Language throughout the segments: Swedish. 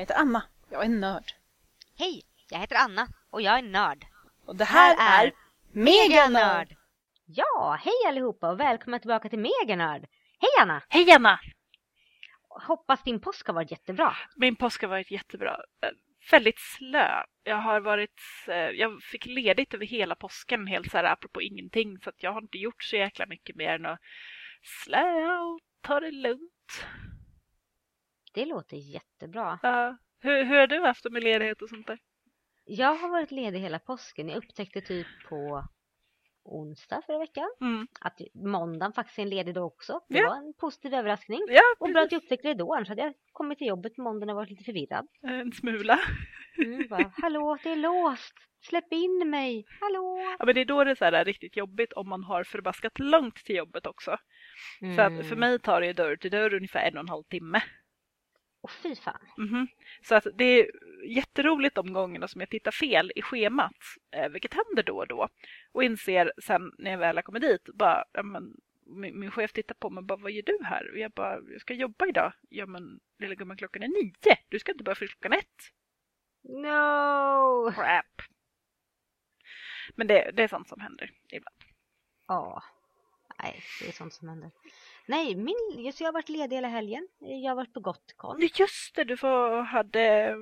Jag heter Anna. Jag är nörd. Hej, jag heter Anna och jag är nörd. Och det här, här är Meganörd! Ja, hej allihopa och välkomna tillbaka till Meganörd. Hej Anna! Hej Anna! Hoppas din påsk har varit jättebra. Min påsk har varit jättebra. Väldigt slö. Jag har varit, eh, jag fick ledigt över hela påsken helt så här apropå ingenting så att jag har inte gjort så jäkla mycket mer än att slöa och ta det lugnt. Det låter jättebra. Ja. Hur, hur har du haft det med ledighet och sånt där? Jag har varit ledig hela påsken. Jag upptäckte typ på onsdag förra veckan. Mm. Att måndagen faktiskt är en ledig dag också. Det Ja. var en positiv överraskning. Ja, Och bra att jag upptäckte det då, annars hade jag kommit till jobbet på måndagen och varit lite förvirrad. en smula. Mm, bara, Hallå, det är låst! Släpp in mig! Hallå! Ja, men det är då det är så här riktigt jobbigt om man har förbaskat långt till jobbet också. Så att för Mm. mig tar det dörr till dörr ungefär en och en halv timme. Åh fy fan. Mhm. Så att det är jätteroligt de gångerna som jag tittar fel i schemat, eh, vilket händer då och då. Och inser sen när jag väl har kommit dit, bara, ja, men, min, min chef tittar på mig och bara, vad gör du här? Och jag bara, jag ska jobba idag. Ja men lilla gumman klockan är nio, du ska inte börja för klockan ett. No! Crap. Men det, det är sånt som händer ibland. Ja. Nej, det är sånt som händer. Nej, min, just jag har varit ledig hela helgen. Jag har varit på Gotcon. Just det, du var, hade,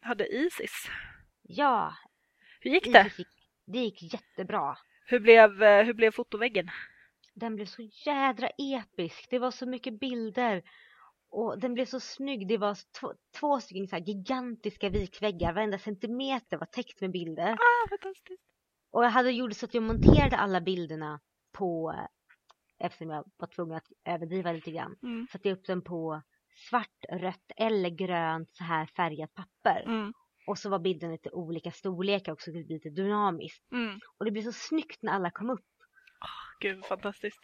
hade Isis. Ja, Hur gick det? det gick, det gick jättebra. Hur blev, eh, hur blev fotoväggen? Den blev så jädra episk. Det var så mycket bilder. Och den blev så snygg. Det var två, två stycken så gigantiska vikväggar. Varenda centimeter var täckt med bilder. Ah, fantastiskt. Och jag hade gjort så att jag monterade alla bilderna på, eftersom jag var tvungen att överdriva lite grann, Mm. satte jag upp den på svart, rött eller grönt så här färgat papper. Mm. Och så var bilden lite olika storlekar också, så det blev lite dynamiskt. Mm. Och det blev så snyggt när alla kom upp. Gud, fantastiskt.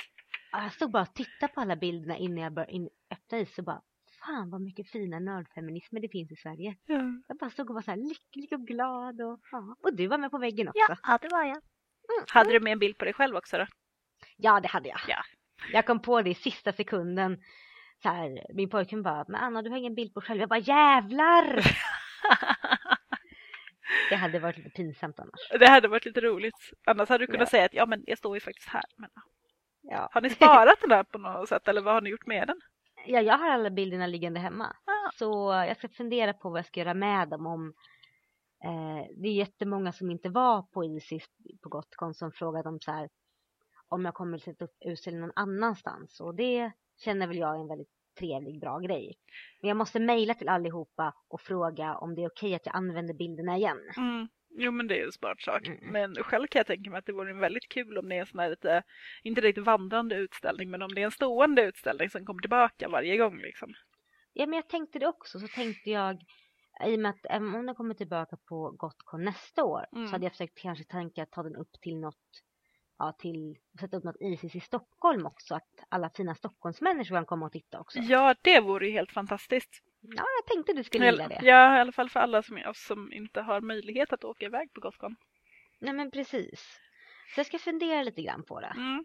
Jag stod bara och tittade på alla bilderna innan jag började in, öppna i så bara Fan vad mycket fina nördfeminismer det finns i Sverige. Ja. Jag bara stod och var så här lycklig och glad och ja. Och du var med på väggen också. Ja, det var jag. Mm. Hade du med en bild på dig själv också då? Ja, det hade jag. Ja. Jag kom på det i sista sekunden. Så här, min pojkvän bara, men Anna du har ingen bild på själv. Jag bara, jävlar! Det hade varit lite pinsamt annars. det hade varit lite roligt. Annars hade du kunnat Ja. säga att ja, men jag står ju faktiskt här. Men. Ja. har ni sparat den här på något sätt eller vad har ni gjort med den? ja, jag har alla bilderna liggande hemma. Ah. Så jag ska fundera på vad jag ska göra med dem. Om, eh, det är jättemånga som inte var på Isis på Gotcon som frågade om så här, om jag kommer att sätta upp utställning någon annanstans. Och det känner väl jag är en väldigt trevlig, bra grej. Men jag måste mejla till allihopa och fråga om det är okej att jag använder bilderna igen. Mm. Jo men det är ju en smart sak. Mm. Men själv kan jag tänka mig att det vore väldigt kul om det är en sån här lite, inte riktigt vandrande utställning, men om det är en stående utställning som kommer tillbaka varje gång liksom. Ja, men jag tänkte det också. Så tänkte jag, i och med att även om den kommer tillbaka på Gotcon nästa år, Mm. så hade jag försökt kanske tänka att ta den upp till något, ja, till, sätta upp något Isis i Stockholm också, att alla fina Stockholmsmänniskor kan komma och titta också. Ja, det vore ju helt fantastiskt. Ja, jag tänkte du skulle gilla det. Ja, i alla fall för alla som, oss som inte har möjlighet att åka iväg på Gotcon. Nej, men precis. Så jag ska fundera lite grann på det. Mm.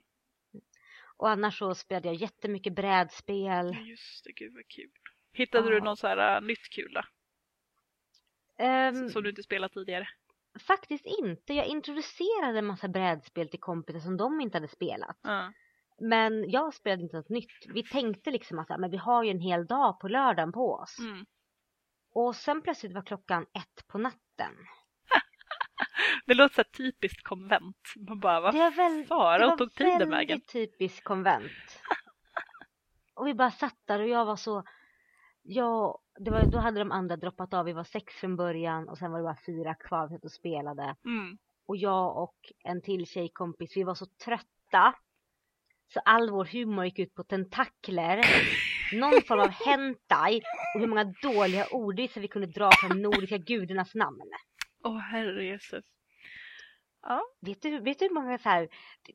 Och annars så spelade jag jättemycket brädspel. Just det, gud vad kul. Hittade du Ja. någon så här äh, nytt kul då? Ehm, Som du inte spelat tidigare? Faktiskt inte. Jag introducerade en massa brädspel till kompisar som de inte hade spelat. Ja. Men jag spelade inte något nytt. Vi tänkte liksom att men vi har ju en hel dag på lördagen på oss. Mm. Och sen plötsligt var klockan ett på natten. Det låter så typiskt konvent. Man bara, vad Det var, väl, fara det och var tog tiden vägen. väldigt typiskt konvent. och vi bara satt där och jag var så... Ja, det var, då hade de andra droppat av. Vi var sex från början och sen var det bara fyra kvar vi satt och spelade. Mm. Och jag och en till tjejkompis, vi var så trötta. Så all vår humor gick ut på tentakler, någon form av hentai och hur många dåliga ordvitsar vi kunde dra från nordiska gudarnas namn. Åh herre Jesus. Ja, Vet du, vet du hur många så här,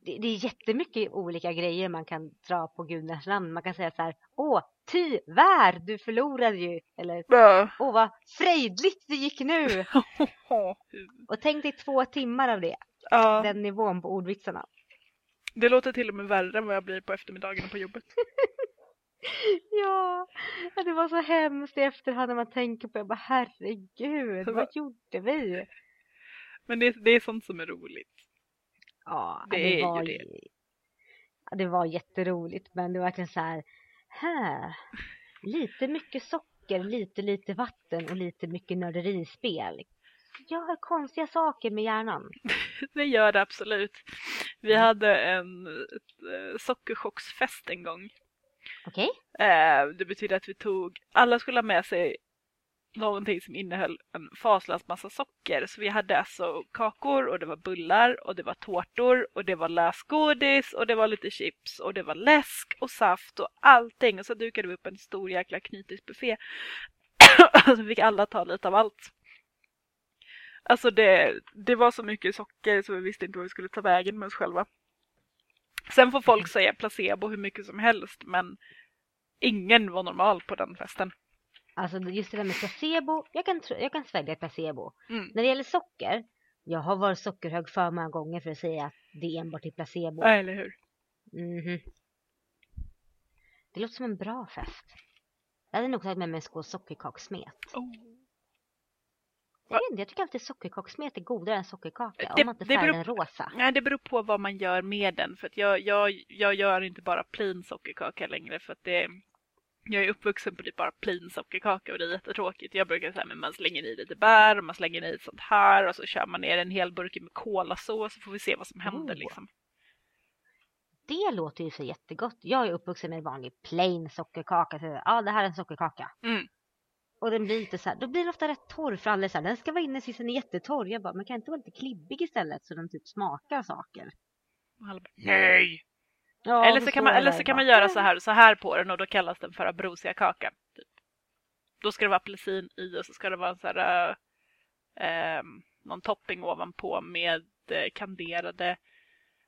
det, det är jättemycket olika grejer man kan dra på gudarnas namn. Man kan säga så här, åh, tyvärr, du förlorade ju. Eller, Bö. åh vad frejdligt det gick nu. Och tänk dig två timmar av det, ja, den nivån på ordvitsarna. det låter till och med värre än vad jag blir på eftermiddagen på jobbet. Ja, ja, det var så hemskt i efterhand när man tänker på det. Jag bara herregud, vad- gjorde vi? Men det, det är sånt som är roligt. Ja, Det det, är ju var det. ju- Ja, det var jätteroligt, men det var verkligen så här, här, lite mycket socker, lite lite vatten och lite mycket nörderispel. Gör konstiga saker med hjärnan. Det gör det absolut. Vi Mm. hade en eh, sockerchocksfest en gång. Okej? Eh, det betyder att vi tog, alla skulle ha med sig någonting som innehöll en faslans massa socker. Så vi hade alltså kakor och det var bullar och det var tårtor och det var lösgodis och det var lite chips och det var läsk och saft och allting. Och så dukade vi upp en stor jäkla knytisbuffé. så fick alla ta lite av allt. Alltså det, det var så mycket socker så vi visste inte vad vi skulle ta vägen med oss själva. Sen får folk säga placebo hur mycket som helst men ingen var normal på den festen. Alltså just det där med placebo, jag kan, jag kan svälja placebo. Mm. När det gäller socker, jag har varit sockerhög för många gånger för att säga att det är enbart är placebo. Ja, eller hur? Mhm. Det låter som en bra fest. Jag hade nog tagit med mig en skål sockerkakssmet. Oh. Jag, vet inte, jag tycker alltid sockerkakssmet är godare än sockerkaka Det- om man inte färgar den rosa. Nej, det beror på vad man gör med den. För jag, jag, jag gör inte bara plain sockerkaka längre för att det jag är uppvuxen på typ bara plain sockerkaka och det är jättetråkigt. Jag brukar säga att man slänger i lite bär och man slänger i sånt här och så kör man ner en hel burk med kolasås så får vi se vad som händer Oh. liksom. Det låter ju så jättegott. Jag är uppvuxen med vanlig plain sockerkaka. Så, ja, det här är en sockerkaka. Mm. Och den blir lite så här, då blir den ofta rätt torr för alla så här, den ska vara inne tills den är jättetorr. Jag bara, man kan inte vara lite klibbig istället så den typ smakar saker. Och alla bara, Nej! Ja, eller så kan man, eller så kan man göra så här, så här på den och då kallas den för ambrosiakaka. Typ. Då ska det vara apelsin i och så ska det vara så här, äh, ehm, någon topping ovanpå med eh, kanderade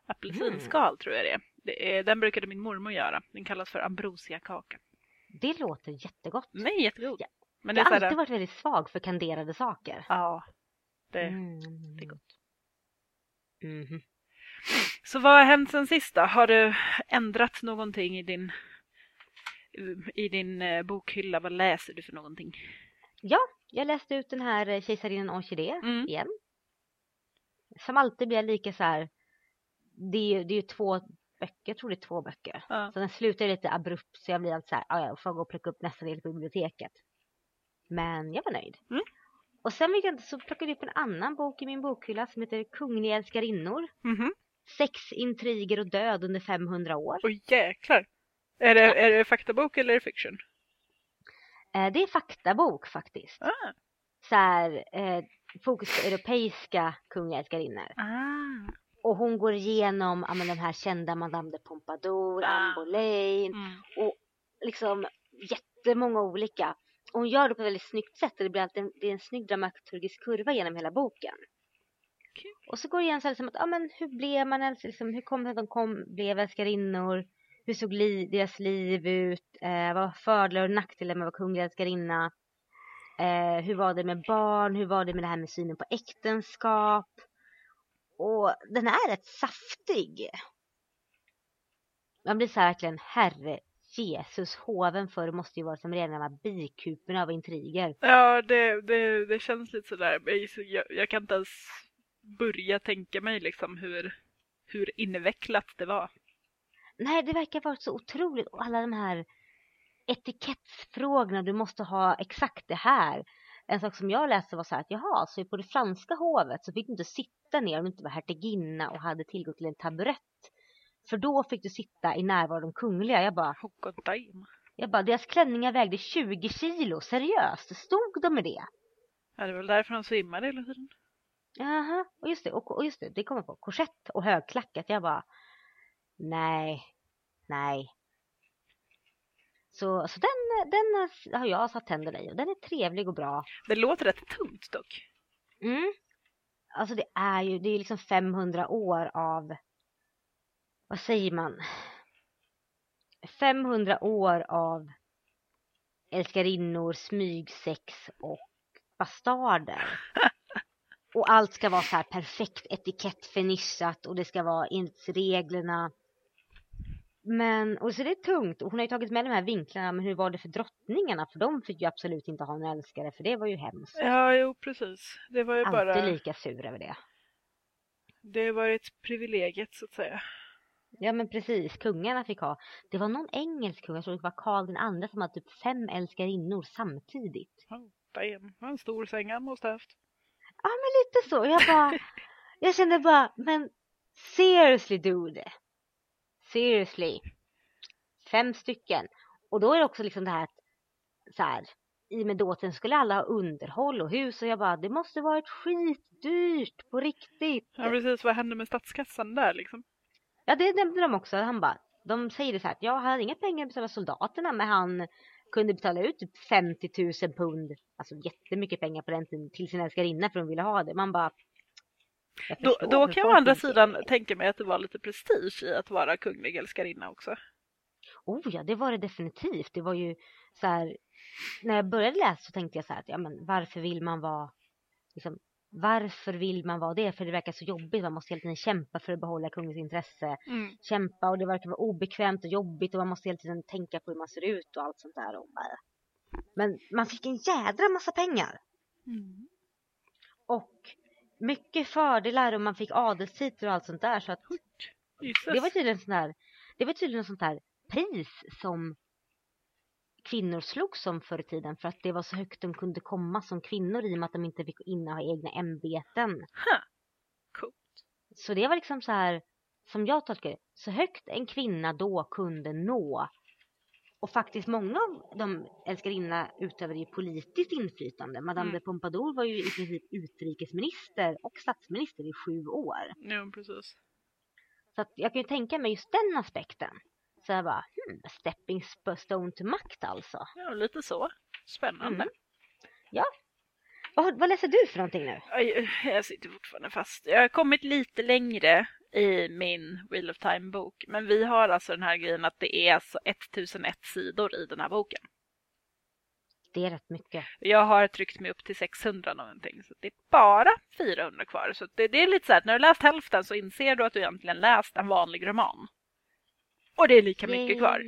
apelsinskal tror jag det är. det är. Den brukade min mormor göra. Den kallas för ambrosiakaka. Det låter jättegott. Är jättegod. Ja. Men det jag har alltid varit väldigt svag för kanderade saker. ja, det, Mm. det är gott. Mhm. Så vad har hänt sen sist då? Har du ändrat någonting i din, i din eh, bokhylla? Vad läser du för någonting? Jag läste ut den här eh, Kejsarinnan Orkidé Mm. igen. Som alltid blir jag lika så här. Det är ju det är ju två böcker, jag tror det är två böcker. Ja. Så den slutar lite abrupt så jag blir alltid så här, "Ah, ja, jag får gå och plocka upp nästa del på biblioteket. Men jag var nöjd. Mm. Och sen jag, så plockade jag upp en annan bok i min bokhylla som heter Kungliga älskarinnor. Mhm. Sex intriger och död under 500 år. Oj jäklar! Är det, är det faktabok eller är det fiction? Eh, det är faktabok faktiskt. Ah. Så här, eh, fokus på europeiska kungliga älskarinnor. Ah. Och hon går igenom ja, men, de här kända Madame de Pompadour, Ah. Anne Boleyn, Mm. liksom jättemånga olika. Och hon gör det på ett väldigt snyggt sätt och det blir alltid en, det är en snygg dramaturgisk kurva genom hela boken. Kul. Och så går det igen så här liksom att, ja men hur blev man ens, liksom, hur kom det att de kom, blev älskarinnor? Hur såg li, deras liv ut? Eh, vad var fördelar och nackdelar med att vara kunglig älskarinna? Eh, hur var det med barn? Hur var det med det här med synen på äktenskap? Och den är rätt saftig. Man blir så här verkligen, herre Jesus, hoven förr måste ju vara som rena bikuporna av intriger. Ja, det, det, det känns lite sådär. Jag, jag kan inte ens börja tänka mig liksom hur, hur invecklat det var. Nej, det verkar vara så otroligt. Och alla de här etikettsfrågorna, du måste ha exakt det här. En sak som jag läste var så här att jaha, så på det franska hovet så fick du inte sitta ner om du inte var hertiginna och hade tillgång till en taburett. För då fick du sitta i närvaro av de kungliga. Jag bara, jag bara, deras klänningar vägde 20 kilo, seriöst, stod de med det? Ja, det är väl därför de svimmade hela tiden. Jaha, och just det, och, och just det, det kommer på korsett och högklackat. Jag bara, nej, nej. Så, så den, den har jag satt tänderna i och den är trevlig och bra. Det låter rätt tungt dock. Mm. Alltså det är ju, det är liksom 500 år av, vad säger man? 500 år av älskarinnor, smygsex och bastarder. Och allt ska vara så här perfekt etikettfinischat och det ska vara enligt reglerna. Men, och så det är tungt. Och hon har ju tagit med de här vinklarna, men hur var det för drottningarna? För de fick ju absolut inte ha en älskare, för det var ju hemskt. Ja, jo precis. Det var ju Alltid bara... lika sur över det. Det var ett privilegiet så att säga. Ja men precis, kungarna fick ha. Det var någon engelsk kung, jag tror det var Karl den andra som hade typ fem älskarinnor samtidigt. Oh, damn. En stor säng han måste ha haft. Ja men lite så. Jag bara, jag kände bara, men seriously dude. Seriously. Fem stycken. Och då är det också liksom det här att så här, i och med dåten skulle alla ha underhåll och hus och jag bara, det måste varit skitdyrt på riktigt. Ja precis, vad hände med statskassan där liksom? Ja, det nämnde de också. Han bara, de säger det så här jag hade inga pengar att betala soldaterna men han kunde betala ut typ 50 000 pund, alltså jättemycket pengar på den tiden, till sin älskarinna för de ville ha det. Man bara... Då, då kan jag å andra sidan tänka mig att det var lite prestige i att vara kunglig älskarinna också. Oh ja, det var det definitivt. Det var ju så här, när jag började läsa så tänkte jag så här att ja men varför vill man vara, liksom, varför vill man vara det? För det verkar så jobbigt, man måste hela tiden kämpa för att behålla kungens intresse. Mm. Kämpa och det verkar vara obekvämt och jobbigt och man måste hela tiden tänka på hur man ser ut och allt sånt där. Och bara... Men man fick en jädra massa pengar. Mm. Och mycket fördelar och man fick adelstitlar och allt sånt där. Så att Jesus. det var tydligen sån här, det var tydligen sånt här pris som kvinnor slogs om förr i tiden för att det var så högt de kunde komma som kvinnor i och med att de inte fick inneha egna ämbeten. Huh. Coolt. Så det var liksom så här, som jag tolkar det, så högt en kvinna då kunde nå. Och faktiskt många av de älskarinnorna utövade ju politiskt inflytande. Madame Mm. de Pompadour var ju i princip utrikesminister och statsminister i sju år. Ja, precis. Så att jag kan ju tänka mig just den aspekten. Så jag bara, hmm, stepping stone till makt alltså. Ja, lite så. Spännande. Mm. Vad, vad läser du för någonting nu? Jag sitter fortfarande fast. Jag har kommit lite längre i min Wheel of Time-bok. Men vi har alltså den här grejen att det är alltså 1001 sidor i den här boken. Det är rätt mycket. Jag har tryckt mig upp till 600 någonting. Så det är bara 400 kvar. Så det, det är lite så här när du läst hälften så inser du att du egentligen läst en vanlig roman. Och det är lika mycket kvar.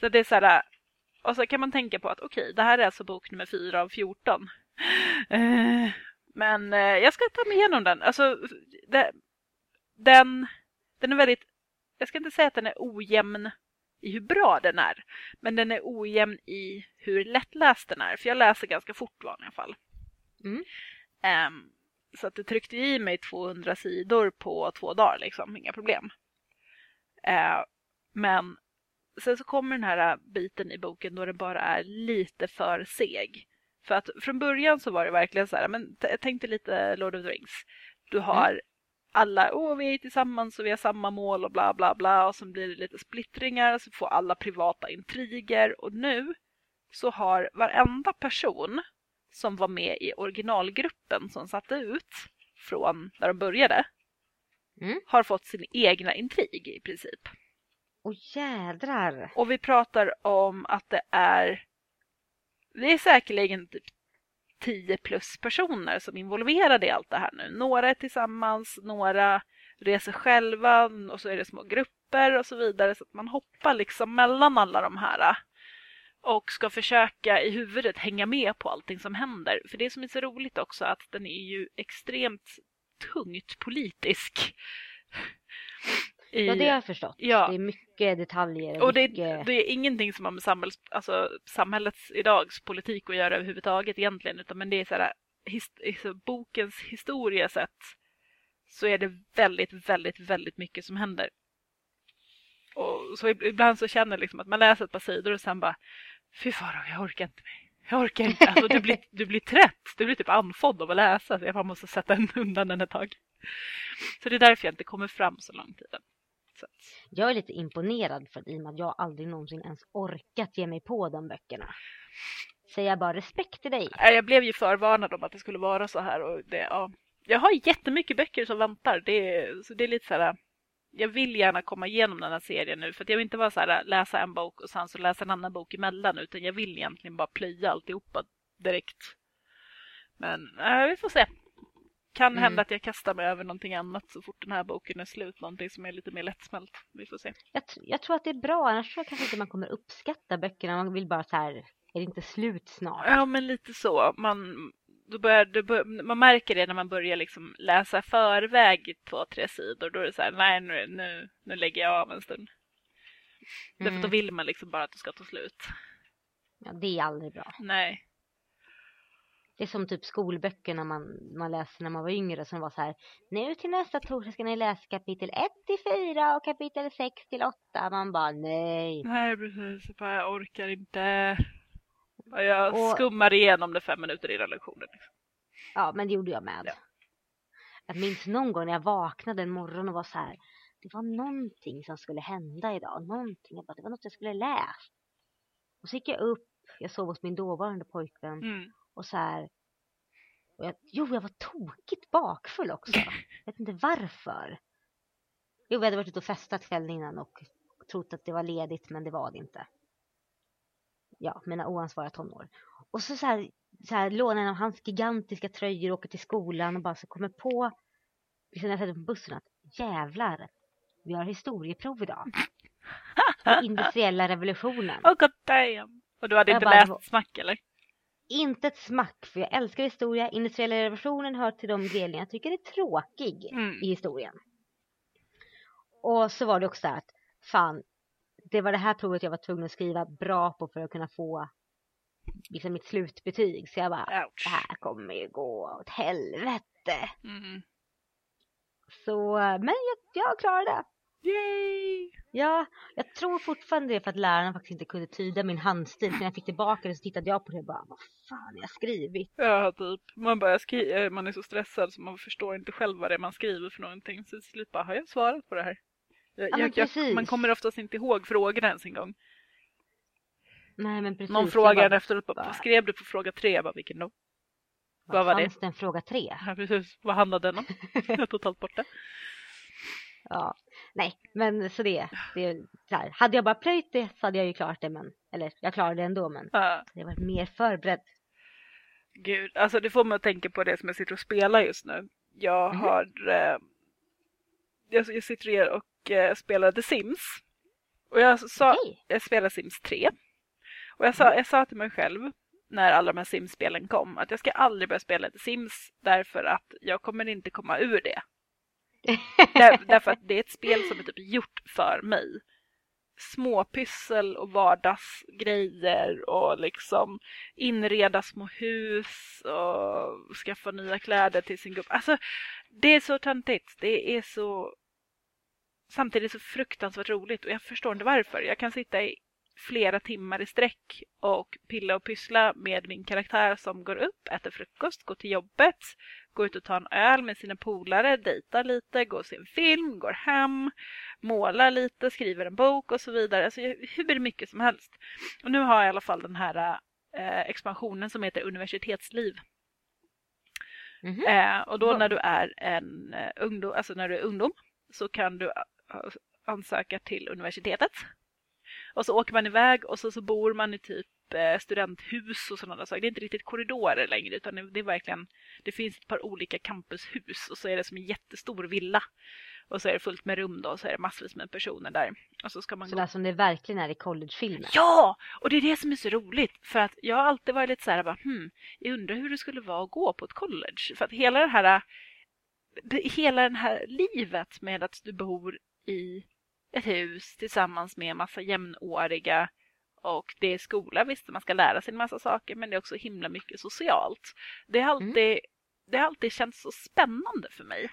Så det är så här, och så kan man tänka på att okej, det här är alltså bok nummer 4 av 14. Eh, men eh, jag ska ta mig igenom den. Alltså, det, den, den är väldigt, jag ska inte säga att den är ojämn i hur bra den är, men den är ojämn i hur lättläst den är, för jag läser ganska fort i vanliga fall. Mm. Ehm, så att det tryckte i mig 200 sidor på två dagar, liksom, inga problem. Men sen så kommer den här biten i boken då den bara är lite för seg. För att från början så var det verkligen så här, men tänk dig lite Lord of the Rings. Du har alla, åh vi är tillsammans och vi har samma mål och bla bla bla och så blir det lite splittringar så får alla privata intriger och nu så har varenda person som var med i originalgruppen som satte ut från när de började Mm. har fått sin egna intrig i princip. Åh jädrar. Och vi pratar om att det är det är säkerligen typ 10 plus personer som är involverade i allt det här nu. Några är tillsammans, några reser själva och så är det små grupper och så vidare. Så att man hoppar liksom mellan alla de här äh, och ska försöka i huvudet hänga med på allting som händer. För det som är så roligt också att den är ju extremt tungt politisk. I, Ja, det har jag förstått. Ja. Det är mycket detaljer. och det, mycket... det är ingenting som har med samhälls, alltså, samhällets idags politik att göra överhuvudtaget egentligen. Utan men det är så här, his, alltså, bokens historia sett så är det väldigt, väldigt, väldigt mycket som händer. Och så ibland så känner jag liksom att man läser ett par sidor och sen bara Fy farao, jag orkar inte mer. Jag orkar inte. Alltså, du, blir, du blir trött. Du blir typ andfådd av att läsa. Så jag bara måste sätta undan den ett tag. Så det är därför jag inte kommer fram så långt i den. Jag är lite imponerad för i och med att jag aldrig någonsin ens orkat ge mig på de böckerna. Säger jag bara respekt till dig. Jag blev ju förvarnad om att det skulle vara så här. Och det, ja. Jag har jättemycket böcker som väntar. Det så det är lite så här. Jag vill gärna komma igenom den här serien nu. För att jag vill inte vara så här, läsa en bok och sen så läsa en annan bok emellan. Utan jag vill egentligen bara plöja alltihopa direkt. Men äh, vi får se. Kan Mm. hända att jag kastar mig över någonting annat så fort den här boken är slut. Någonting som är lite mer lättsmält. Vi får se. Jag, jag tror att det är bra, annars tror jag kanske inte man kommer uppskatta böckerna. Man vill bara så här, är det inte slut snart? Ja, men lite så. Man, då börjar, det bör, man märker det när man börjar liksom läsa förväg två, tre sidor. Då är det så här, nej nu, nu, nu lägger jag av en stund. Därför Mm. då vill man liksom bara att det ska ta slut. Ja, det är aldrig bra. Nej. Det är som typ skolböckerna man, man läste när man var yngre som var så här, nu till nästa torsdag ska ni läsa kapitel 1 till 4 och kapitel 6 till 8. Man bara nej. Nej, precis. Jag bara, Jag orkar inte. Jag Och- skummar igenom det fem minuter innan lektionen. Liksom. Ja, men det gjorde jag med. Ja. Jag minns någon gång när jag vaknade en morgon och var så här, det var någonting som skulle hända idag. Någonting, jag bara, det var något jag skulle läst. Och så gick jag upp, jag sov hos min dåvarande pojkvän Mm. Och så här. Och jag, jo, jag var tokigt bakfull också. Jag vet inte varför. Jo, vi hade varit ute och festat kvällen innan och trott att det var ledigt, men det var det inte. Ja, mina oansvariga tonår. Och så, så här, så här lånar en av hans gigantiska tröjor och åker till skolan och bara så kommer på, när jag sätter på bussen att jävlar, vi har historieprov idag. Industriella revolutionen. Oh god damn. Och du hade Jag inte läst var- smack eller? Inte ett smack, för jag älskar historia. Industriella revolutionen hör till de grejerna jag tycker är tråkig Mm. i historien. Och så var det också att, fan, det var det här provet jag var tvungen att skriva bra på för att kunna få liksom mitt slutbetyg. Så jag bara, Ouch. det här kommer ju gå åt helvete. Mm. Så, men jag, jag klarade det. Yay! Ja, jag tror fortfarande det för att lärarna faktiskt inte kunde tyda min handstil. Så när jag fick tillbaka det så tittade jag på det och bara, vad fan har jag skrivit? Ja, typ. Man, börjar skri- eh, man är så stressad så man förstår inte själv vad det är man skriver för någonting. Så till slut bara, har jag svarat på det här? Jag, Ja, jag, jag, man kommer oftast inte ihåg frågorna ens en gång. Nej men precis. Någon frågar en bara, efteråt, bara, bara- vad skrev du på fråga tre? Jag bara, vilken då? vad var det? Fanns det en fråga tre? Ja, precis. Vad handlade den om? Jag är totalt borta. Ja, nej, men så det, det så här. Hade jag bara plöjt det så hade jag ju klarat det, men, eller jag klarade det ändå, men Ja, jag var mer förberedd. gud, alltså det får mig att tänka på det som jag sitter och spelar just nu. Jag Mhm. har, eh, jag, jag sitter och eh, spelar The Sims. Och jag sa, Okej. jag spelar Sims 3. Och jag sa, jag sa till mig själv när alla de här Sims-spelen kom att jag ska aldrig börja spela ett Sims därför att jag kommer inte komma ur det. Där, därför att det är ett spel som är typ gjort för mig. Småpyssel och vardagsgrejer och liksom inreda små hus och skaffa nya kläder till sin gubbe. Alltså, det är så töntigt. Det är så samtidigt så fruktansvärt roligt och jag förstår inte varför. Jag kan sitta i flera timmar i sträck och pilla och pyssla med min karaktär som går upp, äter frukost, går till jobbet, går ut och tar en öl med sina polare, dejtar lite, går och ser en film, går hem, målar lite, skriver en bok och så vidare. Alltså hur mycket som helst. Och nu har jag i alla fall den här eh, expansionen som heter universitetsliv. Mhm. Eh, och då när du är en eh, ungdom, alltså när du är ungdom så kan du ansöka till universitetet. Och så åker man iväg och så, så bor man i typ eh, studenthus och sådana saker. Det är inte riktigt korridorer längre utan det är verkligen, det finns ett par olika campushus och så är det som en jättestor villa. Och så är det fullt med rum då och så är det massvis med personer där. Och så ska man gå Sådär som det verkligen är i collegefilmer. Ja! Och det är det som är så roligt. För att jag har alltid varit lite så här, bara, hmm, jag undrar hur det skulle vara att gå på ett college. För att hela det här, hela det här livet med att du bor i ett hus tillsammans med en massa jämnåriga och det är skola, visst man ska lära sig en massa saker men det är också himla mycket socialt. Det har alltid, det har alltid känts så spännande för mig.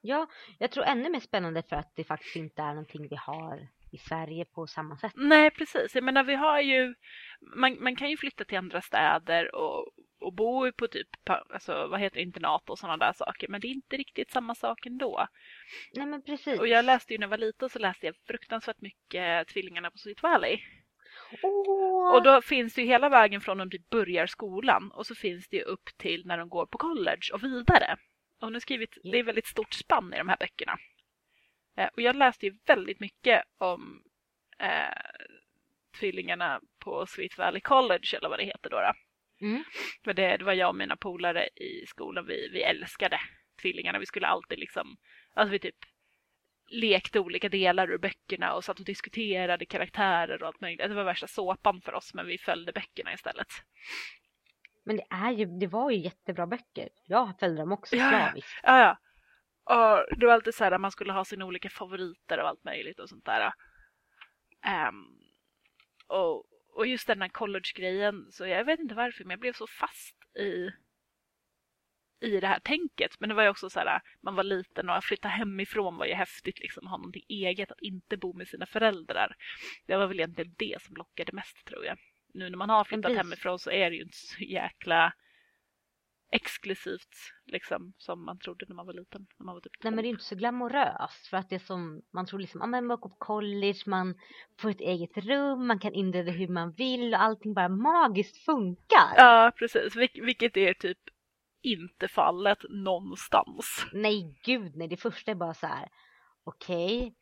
Ja, jag tror ännu mer spännande för att det faktiskt inte är någonting vi har i Sverige på samma sätt. Nej, precis. Jag menar, vi har ju... Man, man kan ju flytta till andra städer och, och bo på typ, alltså, vad heter internat och sådana där saker. Men det är inte riktigt samma sak ändå. Nej men precis. Och jag läste ju när jag var liten så läste jag fruktansvärt mycket Tvillingarna på Sweet Valley. Åh! Och då finns det ju hela vägen från de typ börjar skolan och så finns det ju upp till när de går på college och vidare. Och hon har skrivit, det är väldigt stort spann i de här böckerna. Eh, och jag läste ju väldigt mycket om eh, tvillingarna på Sweet Valley College eller vad det heter då. då. Mm. För det, det var jag och mina polare i skolan, vi, vi älskade tvillingarna. Vi skulle alltid liksom, alltså vi typ lekte olika delar ur böckerna och satt och diskuterade karaktärer och allt möjligt. Det var värsta såpan för oss men vi följde böckerna istället. Men det, är ju, det var ju jättebra böcker. Jag följde dem också Ja, slaviskt. Ja, ja. Och det var alltid så här att man skulle ha sina olika favoriter och allt möjligt och sånt där. Ehm, och, och just den här college-grejen, så jag vet inte varför, men jag blev så fast i i det här tänket. Men det var ju också så här, man var liten och att flytta hemifrån var ju häftigt, liksom ha någonting eget, att inte bo med sina föräldrar. Det var väl egentligen det som lockade mest tror jag. Nu när man har flyttat hemifrån så är det ju inte så jäkla exklusivt liksom som man trodde när man var liten. När man var typ Nej men det är 12. inte så glamoröst för att det är som, man tror liksom, ja men man går på college, man får ett eget rum, man kan inreda hur man vill och allting bara magiskt funkar. Ja, precis. Vil- vilket är typ inte fallet någonstans. Nej gud nej, det första är bara så här. Okej,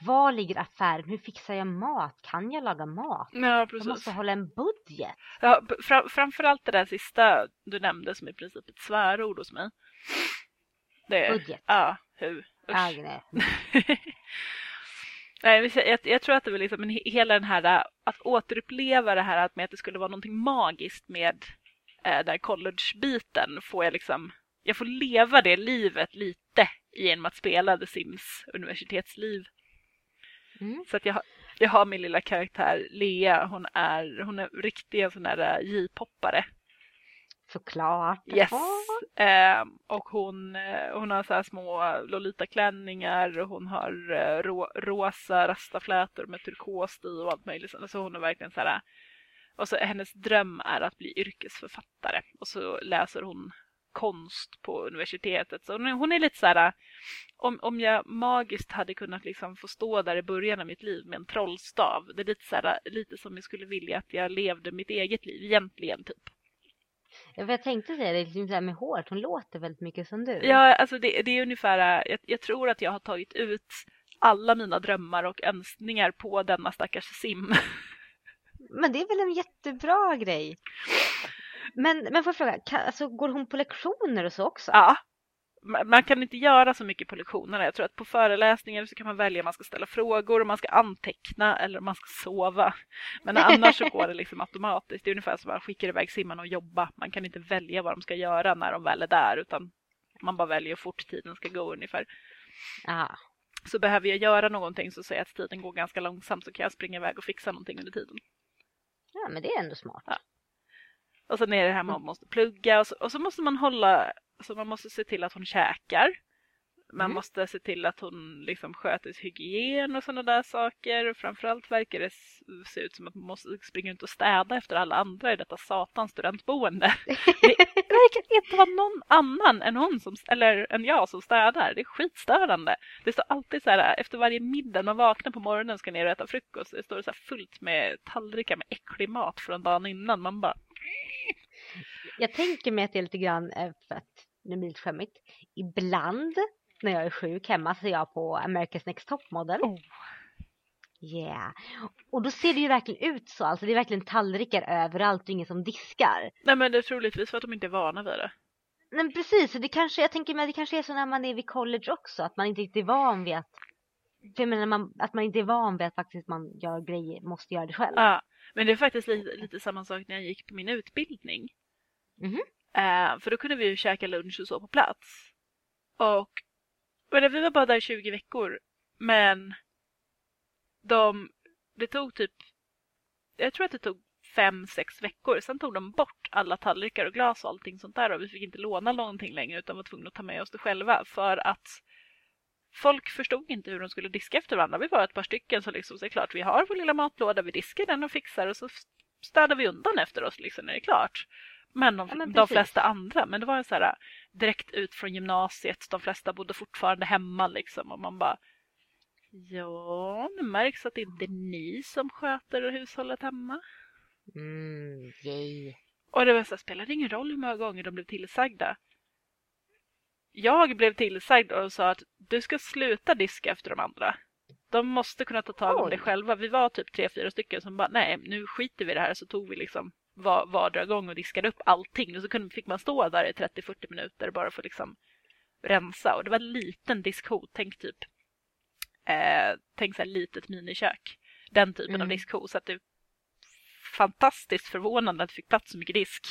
var ligger affären, hur fixar jag mat, kan jag laga mat? Ja, Jag precis. måste hålla en budget. Ja, b- fra- framförallt det där sista du nämnde som i princip ett svärord hos mig. Det, Budget. Ja, hur? Usch. nej. Jag, jag tror att det var liksom en, he- hela den här att återuppleva det här att med att det skulle vara någonting magiskt med äh, den college-biten får jag liksom jag får leva det livet lite genom att spela The Sims universitetsliv. Mm. Så att jag, jag har min lilla karaktär Lea, hon är, hon är riktig en sån där äh, J-poppare. Såklart. Yes. Ehm, och hon, eh, hon har så här små Lolita-klänningar och hon har eh, rå, rosa rastaflätor med turkost i och allt möjligt. Så hon är verkligen så här. Och så hennes dröm är att bli yrkesförfattare och så läser hon konst på universitetet. Så hon är, lite så här. Om, om jag magiskt hade kunnat liksom få stå där i början av mitt liv med en trollstav. Det är lite så här, lite som jag skulle vilja att jag levde mitt eget liv egentligen typ. Jag tänkte säga det, liksom så med hårt, hon låter väldigt mycket som du. Ja, alltså det, det är ungefär, jag, jag tror att jag har tagit ut alla mina drömmar och önskningar på denna stackars sim. Men det är väl en jättebra grej. Men, men får jag fråga, kan, alltså, går hon på lektioner och så också? Ja. Man kan inte göra så mycket på lektionerna. Jag tror att på föreläsningar så kan man välja om man ska ställa frågor, om man ska anteckna eller om man ska sova. Men annars så går det liksom automatiskt. Det är ungefär som att man skickar iväg simmarna och jobba. Man kan inte välja vad de ska göra när de väl är där utan man bara väljer hur fort tiden ska gå ungefär. Ja. Så behöver jag göra någonting så säger jag att tiden går ganska långsamt så kan jag springa iväg och fixa någonting under tiden. ja, men det är ändå smart. Ja. Och sen är det här man måste plugga och så, och så måste man hålla, så man måste se till att hon käkar. Man Mm. måste se till att hon liksom sköter hygien och sådana där saker. Framförallt verkar det se ut som att man måste springa ut och städa efter alla andra i detta satans studentboende. Det verkar inte vara någon annan än hon som, eller än jag som städar. Det är skitstörande. Det står alltid så här efter varje middag, man vaknar på morgonen ska ner och äta frukost. Det står så här fullt med tallrikar med äcklig mat från dagen innan. Man bara Jag tänker mig att det är lite grann, eh, för att nu blir det skämmigt, ibland när jag är sjuk hemma så är jag på America's Next Top Model. Oh. Yeah. Och då ser det ju verkligen ut så, alltså det är verkligen tallrikar överallt och ingen som diskar. Nej men det är troligtvis för att de inte är vana vid det. Men precis, det kanske, jag tänker mig att det kanske är så när man är vid college också, att man inte riktigt är van vid att för jag menar, man, att man inte är van vid att faktiskt man gör grejer, måste göra det själv. Ja, men det är faktiskt lite, lite samma sak när jag gick på min utbildning. Mhm. Eh, för då kunde vi ju käka lunch och så på plats. Och men vi var bara där i 20 veckor. Men de, det tog typ, jag tror att det tog fem, sex veckor. Sen tog de bort alla tallrikar och glas och allting sånt där och vi fick inte låna någonting längre utan var tvungna att ta med oss det själva för att folk förstod inte hur de skulle diska efter varandra. Vi var ett par stycken så liksom så är det klart vi har vår lilla matlåda, vi diskar den och fixar och så städar vi undan efter oss liksom när det är klart. Men de, Ja, men de flesta andra, men det var så här direkt ut från gymnasiet, de flesta bodde fortfarande hemma liksom och man bara Ja, det märks att det inte är ni som sköter hushållet hemma. Mm, yay. Och det här, spelade ingen roll hur många gånger de blev tillsagda. Jag blev tillsagd och sa att du ska sluta diska efter de andra. De måste kunna ta tag om det själva. Vi var typ tre, fyra stycken som bara, nej, nu skiter vi i det här. Så tog vi liksom var, vardera gång och diskade upp allting. Och så kunde, fick man stå där i 30-40 minuter bara för att liksom rensa. Och det var en liten diskho, tänk typ eh, tänk så här litet minikök. Den typen Mm. av diskho. Så att det är fantastiskt förvånande att det fick plats så mycket disk.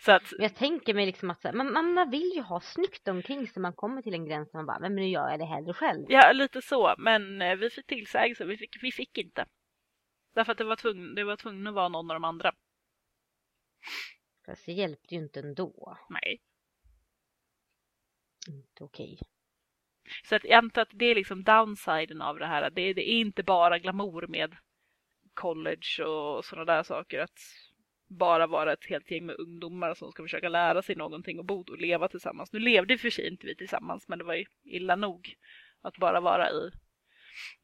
Så att jag tänker mig liksom att man, man, vill ju ha snyggt omkring så man kommer till en gräns där man bara, men nu gör jag det hellre själv. Ja, lite så. Men eh, vi fick tillsägelse. Vi fick, vi fick inte. Därför att det var tvungen, det var tvungen att vara någon av de andra. Fast det hjälpte ju inte ändå. Nej. Inte okej. Så att jag antar att det är liksom downsiden av det här. Det är, det är inte bara glamour med college och sådana där saker. Att bara vara ett helt gäng med ungdomar som ska försöka lära sig någonting och bo och leva tillsammans. Nu levde för sig inte vi tillsammans men det var ju illa nog att bara vara i